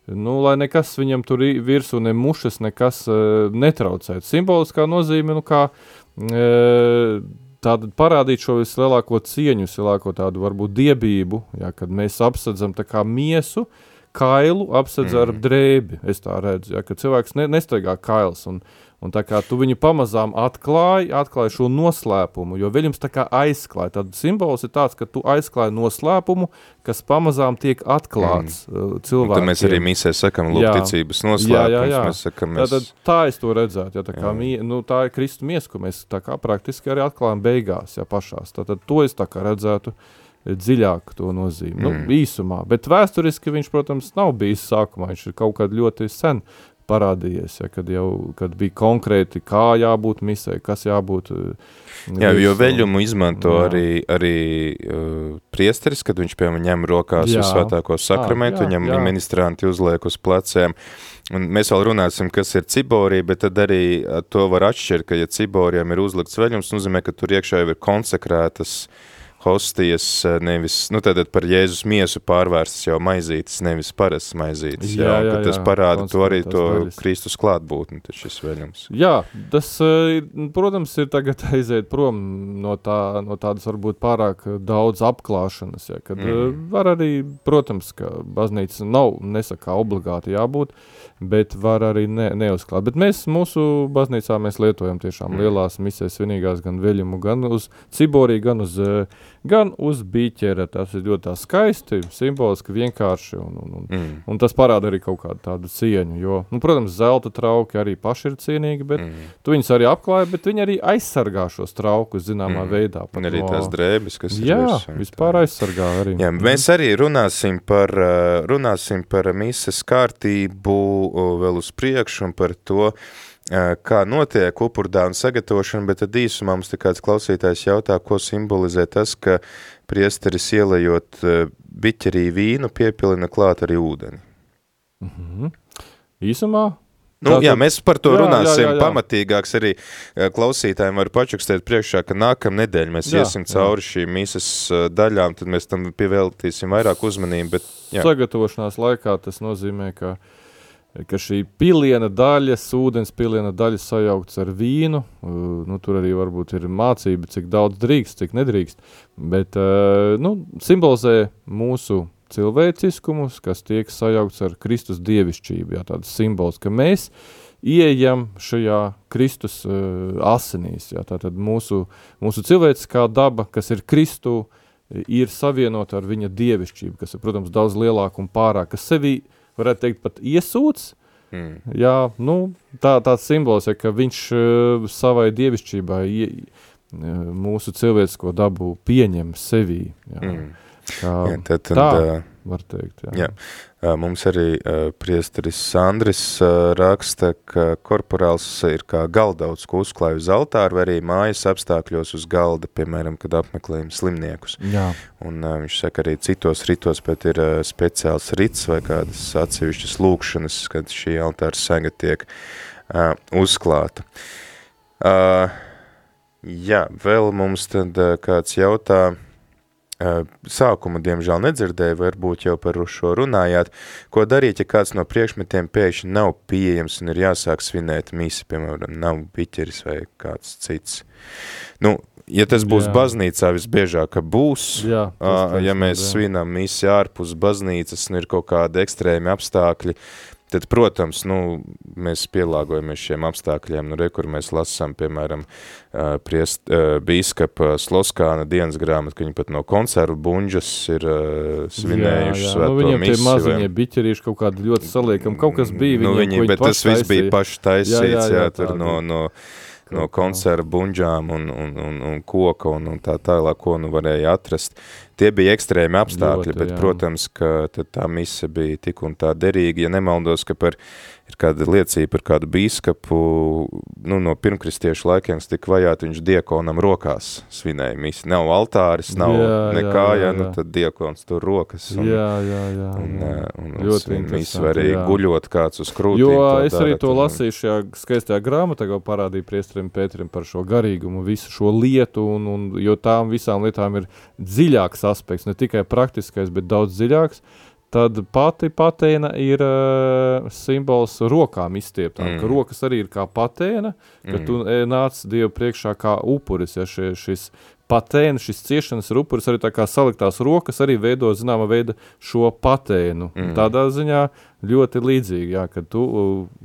nu, lai nekas viņam tur virsū, ne mušas, nekas uh, netraucētu. Simboliskā nozīme, nu, kā uh, tāda parādīt šo vislielāko cieņu, vislielāko tādu varbūt diebību, ja, kad mēs apsadzam tā kā miesu, kailu apsedz mm. ar drēbi, es tā redzu, ja, ka cilvēks ne, nestaigā kails, un, Un tā kā tu viņu pamazām atklāji, atklāji šo noslēpumu, jo viņams tā kā aizklāja. Tad simbols ir tāds, ka tu aizklāji noslēpumu, kas pamazām tiek atklāts mm. Uh, cilvēkiem. Tad mēs arī misē sakam, lūk, ticības noslēpums. Jā, jā, jā. Mēs sakam, mēs... Tad, tā es to redzētu, ja tā kā, mie, nu, tā ir Kristu mies, ko mēs tā kā praktiski arī atklājam beigās, ja pašās. Tad, tad to es tā kā redzētu dziļāk to nozīmi. Nu, mm. Nu, īsumā, bet vēsturiski viņš, protams, nav bijis sākumā, viņš ir kaut kad ļoti sen parādījies, ja, kad jau kad bija konkrēti, kā jābūt misē, kas jābūt. Jā, jo veļumu izmanto jā. arī, arī uh, priesteris, kad viņš piemēram ņem rokās jā. uz svētāko sakramentu, jā, jā, viņam jā. ministranti uzliek uz pleciem. Un mēs vēl runāsim, kas ir ciborija, bet tad arī eh, to var atšķirt, ka ja ciborijam ir uzlikts veļums, nozīmē, ka tur iekšā jau ir konsekrētas uh, hostijas eh, nevis, nu tātad par Jēzus miesu pārvērstas jau maizītes, nevis parastas maizītes. Jā, jā, jā, tas parāda to arī to daļas. Kristus klātbūtni, tas šis veļums. Jā, tas, eh, protams, ir tagad aiziet prom no, tā, no tādas varbūt pārāk daudz apklāšanas, ja, kad mm. var arī, protams, ka baznīca nav, nesaka obligāti jābūt, bet var arī ne, neuzklāt. Bet mēs mūsu baznīcā mēs lietojam tiešām mm. lielās misēs svinīgās gan veļumu, gan uz ciborī, gan uz uh, gan uz biķera. Tas ir ļoti skaisti, simboliski, vienkārši, un, un, un, Mm. un tas parāda arī kaut kādu tādu cieņu. Jo, nu, protams, zelta trauki arī paši ir cienīgi, bet Mm. tu viņus arī apklāja, bet viņi arī aizsargā šos traukus zināmā Mm. veidā. Un arī tās drēbes, kas ir Jā, vispār aizsargā arī. Jā, mēs arī runāsim par, uh, runāsim par mises kārtību uh, vēl uz priekšu un par to, uh, kā notiek upurdāvana sagatavošana, bet tad īsumā mums kāds klausītājs jautā, ko simbolizē tas, ka priesteris ielējot uh, biķerī vīnu piepilina klāt arī ūdeni. Mhm. Īsumā Nu, Tātad- jā, mēs par to Jā, jā, runāsim jā, jā. pamatīgāks arī klausītājiem var pačukstēt priekšā, ka nākam nedēļ mēs Jā, iesim jā. cauri šīm mīsas daļām, tad mēs tam pievēltīsim vairāk uzmanību, bet jā. sagatavošanās laikā tas nozīmē, ka, ka šī piliena daļa, ūdens piliena daļa sajaukts ar vīnu. uh, Nu, tur arī varbūt ir mācība, cik daudz drīkst, cik nedrīkst. Bet uh, nu, simbolizē mūsu cilvēciskumus, kas tiek sajaukts ar Kristus dievišķību. Jā, tāds simbols, ka mēs ieejam šajā Kristus uh, asinīs. Jā, tātad mūsu, mūsu cilvēciskā daba, kas ir Kristu, ir savienota ar viņa dievišķību, kas ir, protams, daudz lielāka un pārāk, kas sevi, varētu teikt, pat iesūdz. Mm. Jā, nu, tā, tāds simbols ir, ka viņš uh, savai dievišķībai ie, uh, mūsu cilvēcisko dabu pieņem sevī. Jā, Mm. Kā, Jā, tad, tā, ā, var teikt. Jā. jā. Mums arī priesteris Sandris raksta, ka korporāls ir kā galdauts, ko uzklāj uz altāru, vai arī mājas apstākļos uz galda, piemēram, kad apmeklējam slimniekus. Jā. Un viņš saka, arī citos ritos pat ir speciāls rits vai kādas atsevišķas lūkšanas, kad šī altāra sega tiek uzklāta. Jā, vēl mums tad kāds jautā, sākuma diemžēl nedzirdēju, varbūt jau par šo runājāt, ko darīt, ja kāds no priekšmetiem pēkšņi nav pieejams un ir jāsāk svinēt misi, piemēram, nav biķeris vai kāds cits. Nu, ja tas būs Jā. baznīcā, visbiežāk, būs, Jā, tas Ā, ja taisnība, mēs jā. svinam misi ārpus baznīcas un ir kaut kādi ekstrēmi apstākļi, tad, protams, nu, mēs pielāgojamies šiem apstākļiem. Nu, re, kur mēs lasām, piemēram, priest, bīskapa Sloskāna dienas grāmatu, ka viņi pat no konservu buņģas ir svinējuši jā, jā. svēto Nu, viņiem tie misi. vai- maziņie biķerīši kaut kādi ļoti saliekam. Kaut kas bija nu, viņiem, viņi, ko viņi bet tas viss bija paši taisīts, jā, jā, jā, jā, tur tādi. no, no, no koncerta buņģām un, un, un, un koka un, un tā tālāk, ko nu varēja atrast. Tie bija ekstrēmi apstākļi, Ļoti, bet, jā. protams, ka tā mise bija tik un tā derīga. Ja nemaldos, ka par, ir kāda liecība par kādu bīskapu, nu, no pirmkristiešu laikiem, tika vajāti, viņš diekonam rokās svinēja misi. Nav altāris, nav Jā, nekā, jā, ja, jā, nu, jā. tad diekons tur rokas. Un, Jā, jā, jā. Un, jā. ā, un, un Ļoti misi var arī jā. guļot kāds uz krūtīm. Jo es arī to nu, lasīju šajā skaistajā grāmatā, ko parādīja priesterim Pēterim par šo garīgumu, visu šo lietu, un, un, jo tām visām lietām ir dziļāks aspekts, ne tikai praktiskais, bet daudz dziļāks. Tad pati patēna ir uh, simbols rokām izstieptām, mm. ka rokas arī ir kā patēna, ka Mm. tu e, nāc Dievu priekšā kā upuris, ja šie, šis patēna, šis ciešanas ir upuris, arī tā kā saliktās rokas arī veido zināma veida šo patēnu. Mm. Tādā ziņā ļoti līdzīgi, jā, kad tu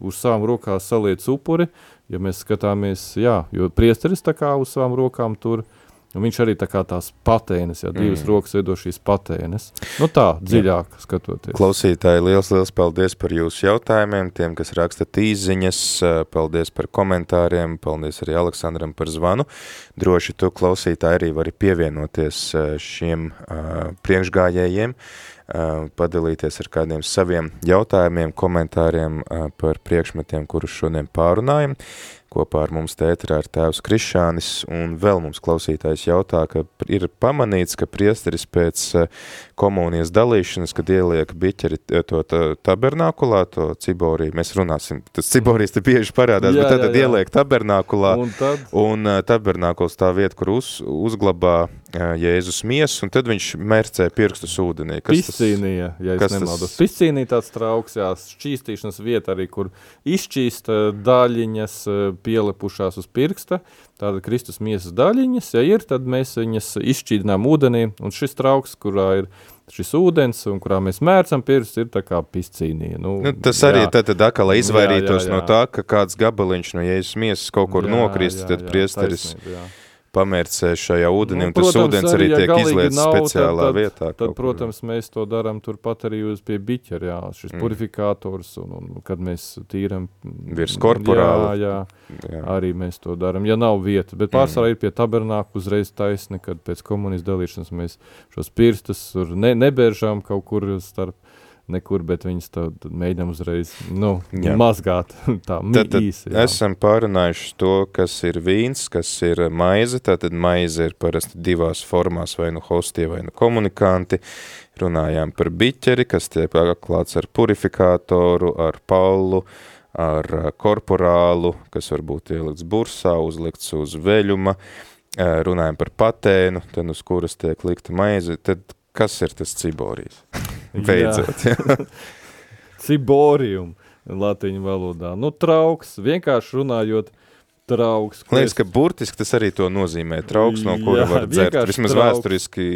uz savām rokām saliec upuri, ja mēs skatāmies, jā, jo priesteris tā kā uz savām rokām tur, un viņš arī tā kā tās patēnes, jā, divas Mm. rokas veido šīs patēnes. Nu tā, dziļāk skatoties. Klausītāji, liels, liels paldies par jūsu jautājumiem, tiem, kas raksta tīziņas, eh, paldies par komentāriem, paldies arī Aleksandram par zvanu. Droši tu, klausītāji, arī vari pievienoties eh, šiem uh, priekšgājējiem, padalīties ar kādiem saviem jautājumiem, komentāriem par priekšmetiem, kurus šodien pārunājam. Kopā ar mums tētrā ir tēvs Krišānis, un vēl mums klausītājs jautā, ka ir pamanīts, ka priesteris pēc eh, komunijas dalīšanas, kad ieliek biķeri eh, to ta- tabernākulā, to ciboriju, mēs runāsim, tas ciborijas te bieži parādās, Jā, bet tad, jā, tad jā. ieliek tabernākulā, Un tad, un uh, tabernākuls tā vieta, kur uz, uzglabā Jēzus miesu, un tad viņš mērcē pirkstus ūdenī. Kas tas- Piscīnija, ja kas es tas- nemaldos. Piscīnija tāds trauks, jā, šķīstīšanas vieta arī, kur izšķīst eh, daļiņas eh, pielipušās uz pirksta, tāda Kristus miesas daļiņas, ja ir, tad mēs viņas izšķīdinām ūdenī, un šis trauks, kurā ir šis ūdens, un kurā mēs mērcam pirksts, ir tā kā piscīnija. Nu, Nu, tas arī jā. tad, tad atkal, lai Jā, izvairītos jā, no jā. tā, ka kāds gabaliņš no Jēzus miesas kaut kur Jā, nokrist, jā, tad jā, priesteris taisnība, jā. Pamērcē šajā ūdenī, Nu, un tas protams, ūdens arī, arī ja tiek izlietas nav, tad- speciālā tad- vietā. Tad, kur. protams, mēs to darām turpat arī uz pie biķera, jā, šis Mm. mm. purifikators, un, un kad mēs tīram Virs korporāla. Jā, jā, Jā. arī mēs to darām, ja nav vietas. Bet pārsvarā ir pie tabernāka uzreiz taisni, kad pēc komunismu dalīšanas mēs šos pirstus ne, nebēržām kaut kur starp nekur, bet viņus tad mēģinām uzreiz nu, Jā. mazgāt. Tā Tad, tad īsi. jā. esam pārunājuši to, kas ir vīns, kas ir maize. Tātad maize ir parasti divās formās, vai nu hostie, vai nu komunikanti. Runājām par biķeri, kas tiek klāts ar purifikātoru, ar pallu, ar ā, korporālu, kas var būt ielikts bursā, uzlikts uz veļuma. Ā, Runājam par patēnu, tad uz kuras tiek likta maize. Tad kas ir tas ciborijas? Beidzot. Ciborium latīņu valodā. Nu, trauks, vienkārši runājot, trauks. liekas, ka burtiski tas arī to nozīmē. Trauks, no kura Jā, var dzert. Vismaz trauks. vēsturiski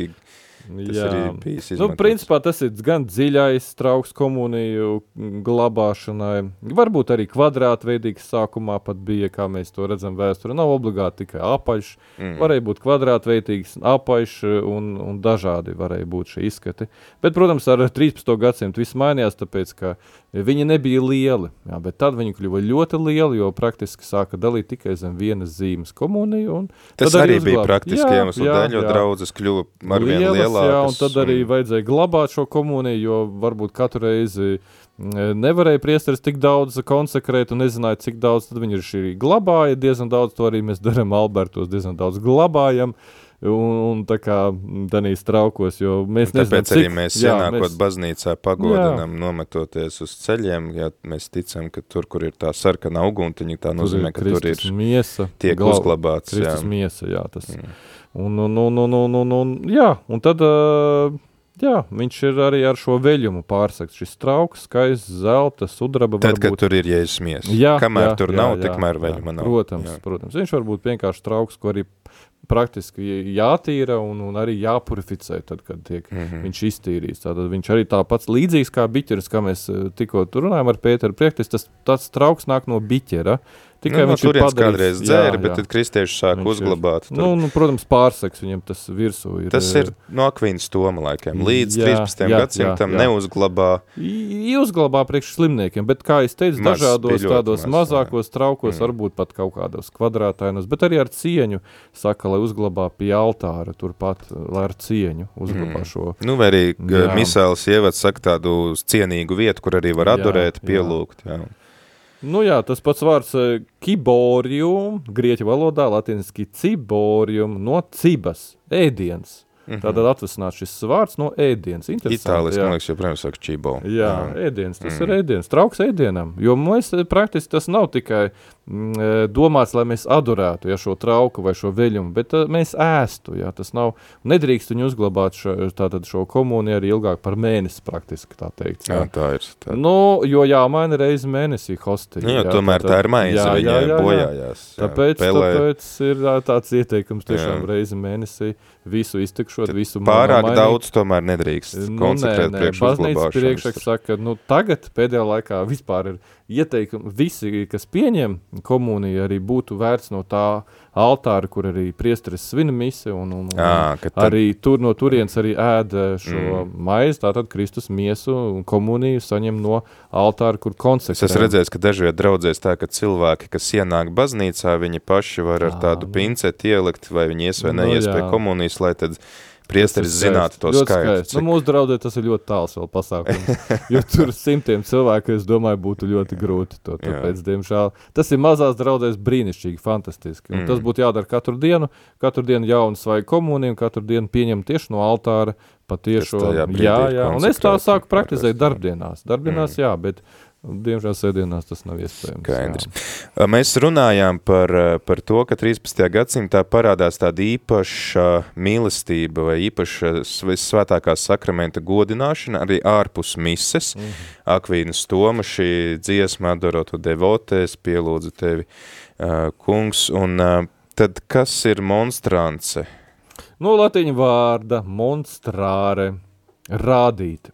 tas Jā. arī bijis Nu, izmantots. principā tas ir gan dziļais trauks komuniju glabāšanai. Varbūt arī kvadrātveidīgs sākumā pat bija, kā mēs to redzam vēsturē. Nav obligāti tikai apaļš. Mm. Varēja būt kvadrātveidīgs, apaļš un, un dažādi varēja būt šie izskati. Bet, protams, ar 13. gadsimtu viss mainījās, tāpēc, ka viņi nebija lieli. Jā, bet tad viņi kļuva ļoti lieli, jo praktiski sāka dalīt tikai zem vienas zīmes komuniju. un Tas tad arī bija uzglāba. praktiski iemesls dēļ, jo draudzes kļuva arvien Lielas, lielākas. Jā, un tad arī un- vajadzēja glabāt šo komuniju, jo varbūt katru reizi mm, nevarēja priesteris tik daudz konsekrēt un nezināja, cik daudz viņi ir šī glabāja. Diezgan daudz to arī mēs darām Albertos, diezgan daudz glabājam. Un, un tā kā Danijas traukos, jo mēs Un Tāpēc nezinām, arī cik- mēs jā, ienākot mēs- baznīcā pagodinam, nometoties uz ceļiem, ja mēs ticam, ka tur, kur ir tā sarkana uguntiņa, tā nozīmē, ka tur ir miesa, tiek glau- uzglabāts. jā. Kristus miesa, jā, tas. Mm. Un, un, un, un, un, un, un, jā, un tad, uh, jā, viņš ir arī ar šo veļumu pārsegts. Šis trauks, skaists, zelta, sudraba. Tad, kad varbūt. tur ir jēzus miesa. Jā, Kamēr jā, tur jā, nav, jā, tikmēr jā, veļuma nav. Protams, Jā. protams. Viņš var būt vienkārši trauks, ko arī praktiski jātīra un, un arī jāpurificē, tad, kad tiek mm -hmm. viņš iztīrīts. Tātad viņš arī tāpats līdzīgs kā biķeris, kā mēs eh, tikko tur runājam ar Pēteru Priektis, tas tāds trauks nāk no biķera. Tikai nu, no viņš ir turienes padarīts- kādreiz jā, dzēra, bet jā. tad kristieši sāk Viņš ir- uzglabāt. Tur. Nu, nu, protams, pārseks viņam tas virsū ir. Tas eh, ir no Akvīnas Toma laikiem. Līdz Jā, 13. jā, gadsimtam jā, jā. neuzglabā. I- Uzglabā priekš slimniekiem, bet, kā jau teicu, Maz, dažādos bija tādos maz, mazākos traukos, Mm. varbūt pat kaut kādos kvadrātainos, bet arī ar cieņu. Saka, lai uzglabā pie altāra, turpat, lai ar cieņu uzglabā Mm. šo. Nu, vai arī Jā. Misēls ievads saka tādu cienīgu vietu, kur arī var Jā, adorēt, jā. pielūgt. Jā. Nu jā, tas pats vārds eh, kiborium, grieķu valodā, latiniski ciborium, no cibas, ēdiens. Mhm. Tātad atvesināts šis vārds no ēdienas. Itālijas, jā. man liekas, joprojām saka čibo. Jā, ēdiens, tas Mm. mm. ir ēdiens, trauks ēdienam. Jo mēs eh, praktiski tas nav tikai mm, eh, domāts, lai mēs adorētu ja, šo trauku vai šo veļumu, bet uh, mēs ēstu. Ja, tas nav, nedrīkst viņu uzglabāt šo, tātad šo komuniju arī ilgāk par mēnesi praktiski tā teikt. Jā, tā ir. Tā. Nu, jo jāmaina reizi mēnesī hostī. Nu, jo tomēr tā ir maize, viņa bojājās. jā, Tāpēc, pelē. tāpēc ir tāds ieteikums tiešām Jā. reizi mēnesī visu iztikšot, visu Pārāk mainīt. daudz tomēr nedrīkst Nu, koncentrēt priekš Baznīcas uzglabāšanas. priekšsaks saka, ka nu, tagad pēdējā laikā vispār ir ieteikumi, visi, kas pieņem komuniju, arī būtu vērts no tā altāra, kur arī priesteris svina mise, un, un, un ka tad- arī tur no turienes arī ēda šo Mm. maizi, tātad Kristus miesu un komuniju saņem no altāra, kur konsekrē. Es esmu redzējis, ka dažviet draudzēs tā, ka cilvēki, kas ienāk baznīcā, viņi paši var ar Ā, tādu nu. pinceti ielikt, vai viņi ies vai Nu, neies pie jā. komunijas, lai tad priesteris zinātu to skaitu. skaisti. Nu, mūsu draudē tas ir ļoti tāls vēl pasākums. jo tur simtiem cilvēku, es domāju, būtu ļoti grūti to. Tāpēc, diemžēl, tas ir mazās draudēs brīnišķīgi, fantastiski. Un Mm. Tas būtu jādara katru dienu, katru dienu jaunu svaigu komuniju, un katru dienu pieņemt tieši no altāra patiešo. Jā, jā, un es tā sāku praktizēt darbdienās. Darbdienās, jā, bet diemžēl sēdienās tas nav iespējams. Skaidrs. jā. Mēs runājām par, par to, ka 13. gadsimtā parādās tāda īpaša mīlestība vai īpaša sv- svētākā sakramenta godināšana arī ārpus mises. Mm. -hmm. Akvīnas Toma šī dziesma Adorotu devotēs, pielūdzu tevi, uh, kungs, un uh, tad kas ir monstrance? No latīņu vārda monstrāre rādīt.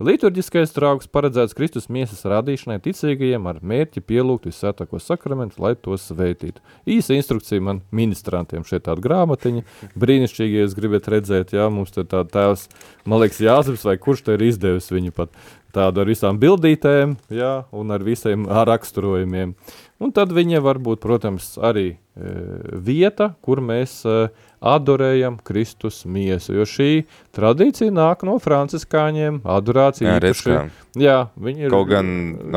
Liturģiskais trauks paredzēts Kristus miesas radīšanai ticīgajiem ar mērķi pielūgt visvētāko sakramentu, lai to svētītu. Īsa instrukcija man ministrantiem šeit tāda grāmatiņa, brīnišķīgi, ja jūs gribat redzēt, jā, mums te tā tēvs, man liekas, Jāzeps vai kurš te ir izdevis viņu pat tādu ar visām bildītēm, jā, un ar visiem raksturojumiem. Un tad viņa var būt, protams, arī e, vieta, kur mēs e, adorējam Kristus miesu, jo šī tradīcija nāk no franciskāņiem, adorācija Jā, redz kā. Jā, viņi ir. Kaut gan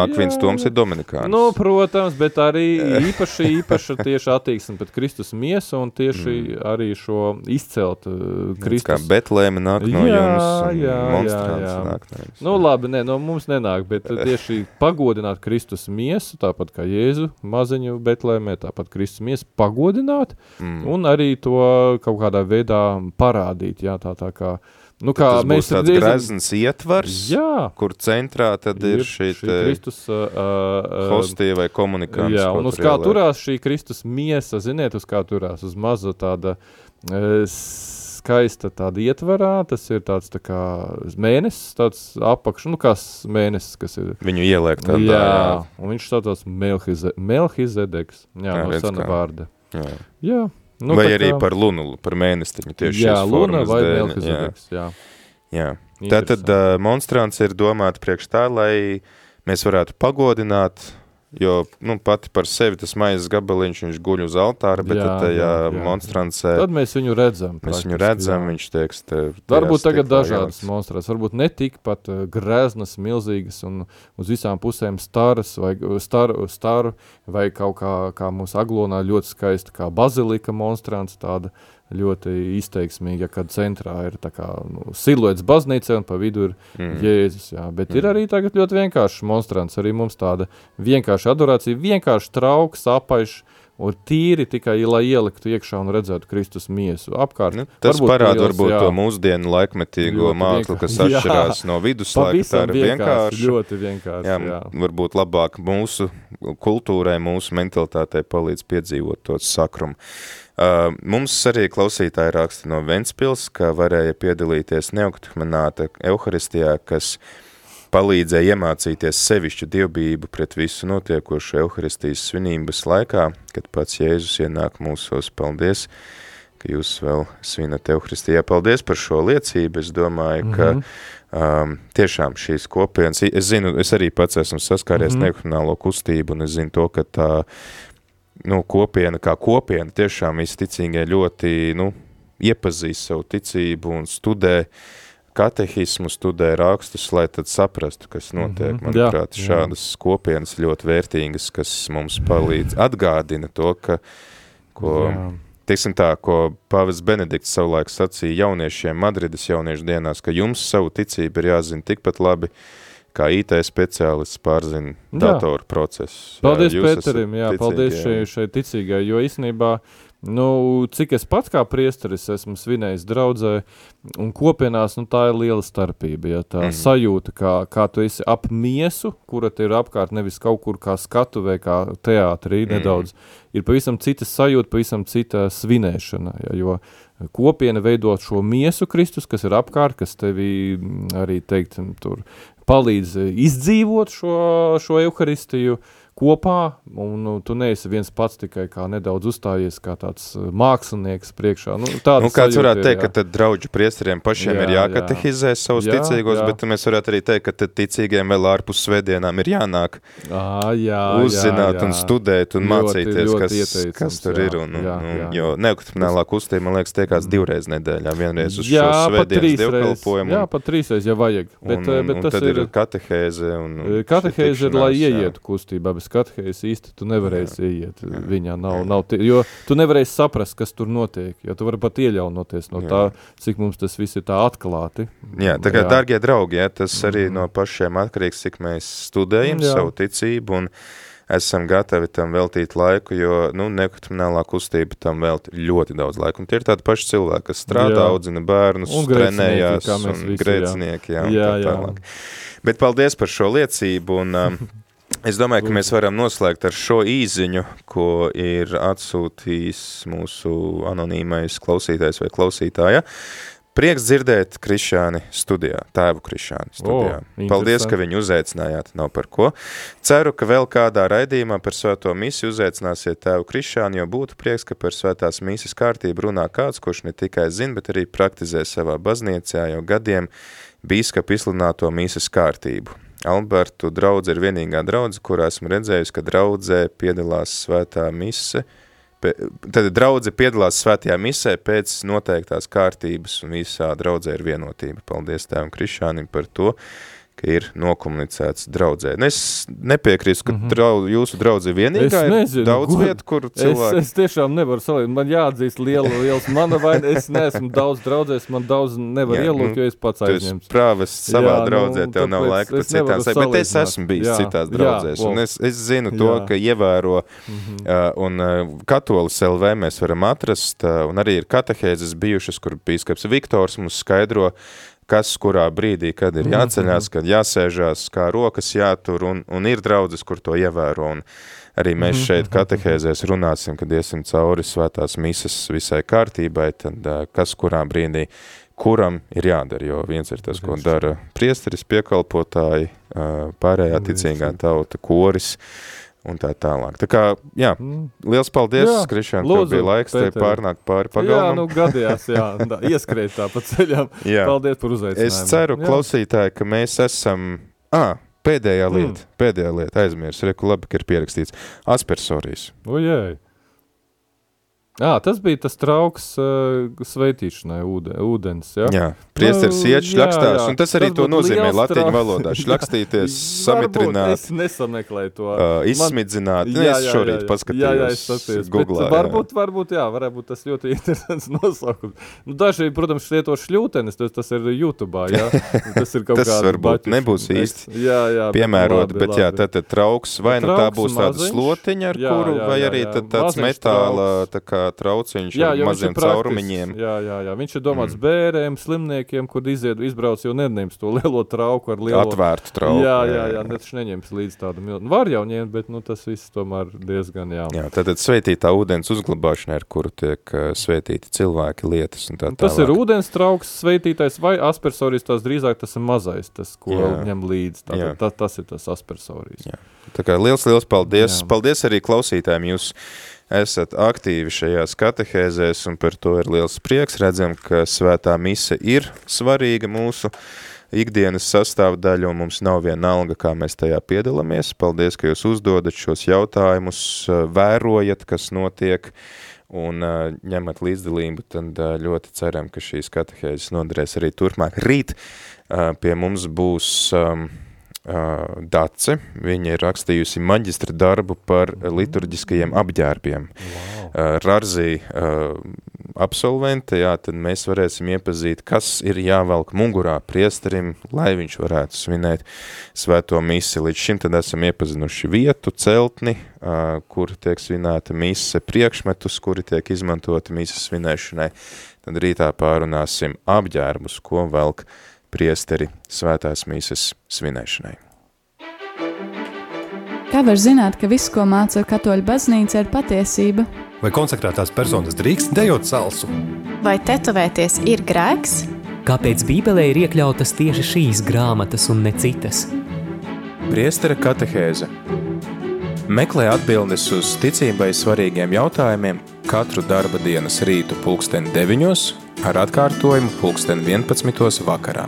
Akvins Jā. Toms ir Dominikāns. Nu, protams, bet arī īpaši, īpaši tieši attieksme pret Kristus miesu un tieši mm. arī šo izcelt uh, Redz kā Kristus. Betlēma nāk no Jā, jums, jā, jā, jā. nāk no jums. Nu, labi, nē, no mums nenāk, bet tieši pagodināt Kristus miesu, tāpat kā Jēzu maziņu Betlēmē, tāpat Kristus miesu pagodināt Mm. un arī to kaut kādā veidā parādīt, jā, tā, tā kā, nu, kā Tas būs tāds diezgan- grezns ietvars, Jā, kur centrā tad ir šī šī te Kristus uh, uh, hostie vai komunikants. Jā, un uz kā turās šī Kristus miesa, ziniet, uz kā turās, uz maza tāda e, skaista tāda ietvarā, tas ir tāds tā kā mēnesis, tāds apakš, nu kā mēnesis, kas ir. Viņu ieliek tādā. jā, un viņš saucās Melhize, Melhizedeks, jā, Jā, no sana vārda. jā. jā. Jā, Nu, vai arī kā- par lunu, par mēnestiņu tieši jā, šīs Luna vai dēļ, jā. Melhizedeks, jā. Jā. Tātad uh, monstrāns ir domāta priekš tā, lai mēs varētu pagodināt, jo nu, pati par sevi tas maizes gabaliņš, viņš guļ uz altāra, bet Jā, tajā jā, jā. monstrānsē Tad mēs viņu redzam. mēs viņu redzam, jā. viņš tiek Varbūt tagad dažādas monstrācijas, varbūt ne tikpat uh, greznas, milzīgas un uz visām pusēm staras vai staru, staru vai kaut kā, kā mūsu aglonā ļoti skaista kā bazilika monstrāns, tāda ļoti izteiksmīga, kad centrā ir kā nu, siluets baznīca un pa vidu ir Mm. Jēzus, jā. Bet ir Mm. arī tagad ļoti vienkāršs monstrāns, arī mums tāda vienkārša adorācija, vienkārši trauks, apaiš, un tīri tikai, lai ieliktu iekšā un redzētu Kristus miesu apkārt. Nu, tas Varbūt parāda liels, varbūt jā. to mūsdienu laikmetīgo Ļoti mākslu, kas vienkārši. Jā. atšķirās no viduslaika. Tā ir vienkārši. ļoti vienkārši, Jā, jā. varbūt labāk mūsu kultūrai, mūsu mentalitātei palīdz piedzīvot to sakrumu. Uh, mums arī klausītāji raksta no Ventspils, ka varēja piedalīties neoktumenāta Euharistijā, kas palīdzēja iemācīties sevišķu dievbību pret visu notiekošo Euharistijas svinības laikā, kad pats Jēzus ienāk mūsos. Paldies, ka jūs vēl svinat Euharistijā. Paldies par šo liecību. Es domāju, ka Mhm. um, tiešām šīs kopienas, es zinu, es arī pats esmu saskāries mm -hmm. neokriminālo kustību, un es zinu to, ka tā, nu, kopiena kā kopiena tiešām visticīgie ļoti, nu, iepazīst savu ticību un studē katehismu, studē rakstus, lai tad saprastu, kas notiek. Mhm. Manuprāt, šādas kopienas ļoti vērtīgas, kas mums palīdz, atgādina to, ka, ko, Jā. teiksim tā, ko Pāvis Benedikts savulaik sacīja jauniešiem Madrides jauniešu dienās, ka jums savu ticību ir jāzina tikpat labi, kā IT speciālists pārzina datoru procesu. Paldies jūs Pēterim, jā, paldies ticīgie. šai, šai ticīgai, jo īstenībā, nu, cik es pats kā priesteris esmu svinējis draudzē un kopienās, nu, tā ir liela starpība, ja tā mm. sajūta, kā, kā tu esi ap miesu, kura te ir apkārt nevis kaut kur kā skatu vai kā teātrī Mhm. nedaudz, ir pavisam cita sajūta, pavisam cita svinēšana, ja, jo kopiena veido šo miesu Kristus, kas ir apkārt, kas tevi mm, arī, teikt, tur palīdz eh, izdzīvot šo, šo euharistiju kopā, un nu, tu neesi viens pats tikai kā nedaudz uzstājies kā tāds eh, mākslinieks priekšā. Nu, Nu, kāds varētu teikt, jā. ka tad draudžu priesteriem pašiem Jā, ir jākatehizē savus Jā, ticīgos, jā. bet mēs varētu arī teikt, ka tad ticīgiem vēl ārpus svētdienām ir jānāk Ā, jā, uzzināt jā, un jā. studēt un Ļoti, mācīties, ļoti kas, ieteicams, kas tur jā, ir. Un, un, jā, un, jā. jo neokupinālā kustība, man liekas, tiekās divreiz nedēļā, vienreiz uz jā, šo svētdienas trīsreiz, dievkalpojumu. jā, un- pat trīsreiz, ja vajag, bet, un, eh, un, bet un tas tad ir, ir katehēze. Un, un Eh, Katehēze ir, lai jā. ieietu kustībā, bez katehēzes īsti tu nevarēsi ieiet viņā, nav, nav tie, jo tu nevarēsi saprast, kas tur notiek, jo tu vari pat ieļaunoties no Jā. tā, cik mums tas viss ir tā atklāti. Jā, tā kā, Jā. dārgie draugi, ja, tas arī no pašiem atkarīgs, cik mēs studējam Jā. savu ticību un esam gatavi tam veltīt laiku, jo, nu, nekriminālā kustība tam velta ļoti daudz laika. Un tie ir tādi paši cilvēki, kas strādā, Jā. audzina bērnus, Un grēcinieki, trenējās, un visi, jā. grēcinieki, jā, un Jā, tā jā. tālāk. Bet paldies par šo liecību, un um, es domāju, ka mēs varam noslēgt ar šo īziņu, ko ir atsūtījis mūsu anonīmais klausītājs vai klausītāja Prieks dzirdēt Krišāni studijā, tēvu Krišāni studijā. O, Paldies, ka viņu uzaicinājāt, nav par ko. Ceru, ka vēl kādā raidījumā par svēto misiju uzaicināsiet tēvu Krišāni, jo būtu prieks, ka par svētās misijas kārtību runā kāds, kurš ne tikai zina, bet arī praktizē savā baznīcā jau gadiem bīskapa izsludināto misijas kārtību. Albertu draudze ir vienīgā draudze, kurā esmu redzējusi, ka draudzē piedalās svētā mise, Tad draudze piedalās svētajā misē pēc noteiktās kārtības un visā draudzē ir vienotība. Paldies tēvam Krišānim par to, ka ir nokomunicēts draudzē. Un Es nepiekrīstu, ka drau, jūsu draudze ir vienīgā. Es nezinu, daudz kur- vietu, kur cilvēki... Es, es tiešām nevaru salīdzināt. Man jāatzīst, liela, liels mana vaina. Es neesmu daudz draudzējis, man daudz nevar Jā, ielūgt, nu, jo es pats aizņemts. prāves savā Jā, nu, draudzē, tev nav laika par citām, bet es esmu bijis Jā, citās jā, draudzēs, un wow. es, es zinu to, Jā. Mhm. ka ievēro, uh, un uh, katolis LV mēs varam atrast, uh, un arī ir katehēzes bijušas, kur bīskaps Viktors mums skaidro, kas kurā brīdī, kad ir Mhm, jāceļās, kad jāsēžās, kā rokas jātur, un, un ir draudzes, kur to ievēro, un arī mēs Mhm, šeit katehēzēs runāsim, kad iesim cauri svētās misas visai kārtībai, tad uh, kas kurā brīdī, kuram ir jādara, jo viens ir tas, ko dara priesteris, piekalpotāji, uh, pārējā ticīgā tauta, koris, un tā tālāk. Tā kā, jā, Mm. liels paldies, Jā, Krišān, ka lūdzu, bija laiks te pārnākt pāri Jā, pagalmam. nu gadījās, jā, da, ieskrēt tā pa ceļam. Jā. Paldies par uzaicinājumu. Es ceru, Jā. klausītāji, ka mēs esam. Ah, pēdējā Mm. lieta, pēdējā lieta, aizmirsu, reku labi, ka ir pierakstīts. Aspersorijas. Ojej. Jā, tas bija tas trauks uh, sveitīšanai, ūde, ūdens. Ja? Jā, priesteris Nu, iet jā, šļakstās, jā. un tas arī Tas to nozīmē latīņu valodā. Šļakstīties, samitrināt, Es nesameklēju to. uh, Man- izsmidzināt. Nu, es šorīt paskatījos Jā, jā, es saprotu. Googlā, jā. Varbūt, varbūt, jā, varētu tas ļoti interesants nosaukums. Nu, daži, protams, lieto šļūtenis, tas, tas ir YouTube. Jā. Tas ir kaut Tas kāda varbūt baķuša. nebūs Es- īsti jā, jā, bet piemērot, labi, bet jā, labi. tad, tad trauks, vai nu tā būs tāda slotiņa, ar Jā, kuru, jā, vai jā, arī jā. tāds metāla tā kā trauciņš Jā, ar maziem caurumiņiem. Jā, jā, jā. Viņš ir domāts mm. bērniem, slimniekiem, kur iziet, izbrauc jau neņems to lielo trauku ar lielu Atvērtu trauku. Jā, jā, jā. Viņš neņems līdz tādu milzu. Var jau ņemt, bet nu, tas viss tomēr diezgan jā. Jā, tad sveitītā ūdens uzglabāšana, ar kuru tiek uh, sveitīti cilvēki, lietas un tā tālāk. Tas ir ūdens trauks, sveitītais vai aspersorijs. Tas drīzāk tas ir mazais, tas, ko Jā. ņem līdzi. Tā, Jā. tā, tas ir tas aspersorijs. Jā. Tā kā liels, liels paldies. Jā. Paldies arī klausītājiem. Jūs esat aktīvi šajās katehēzēs, un par to ir liels prieks. Redzam, ka svētā mise ir svarīga mūsu ikdienas sastāvdaļa, un mums nav viena alga, kā mēs tajā piedalāmies. Paldies, ka jūs uzdodat šos jautājumus, vērojat, kas notiek, un ņemat līdzdalību, tad ļoti ceram, ka šīs katehēzes noderēs arī turpmāk. Rīt pie mums būs um, Dace, viņa ir rakstījusi maģistra darbu par liturģiskajiem apģērbiem. Wow. Rarzī absolvente, jā, tad mēs varēsim iepazīt, kas ir jāvelk mugurā priesterim, lai viņš varētu svinēt svēto misi. Līdz šim tad esam iepazinuši vietu, celtni, kur tiek svinēta mise, priekšmetus, kuri tiek izmantoti misas svinēšanai. Tad rītā pārunāsim apģērbus, ko velk priesteri svētās mīsas svinēšanai. Kā var zināt, ka viss, ko māca katoļu baznīca, ir patiesība? Vai konsekrētās personas drīkst dejot salsu? Vai tetovēties ir grēks? Kāpēc Bībelē ir iekļautas tieši šīs grāmatas un ne citas? Priestera katehēze Meklē atbildes uz ticībai svarīgiem jautājumiem katru darba dienas rītu pulksteni 9 ar atkārtojumu pulksteni 11 vakarā.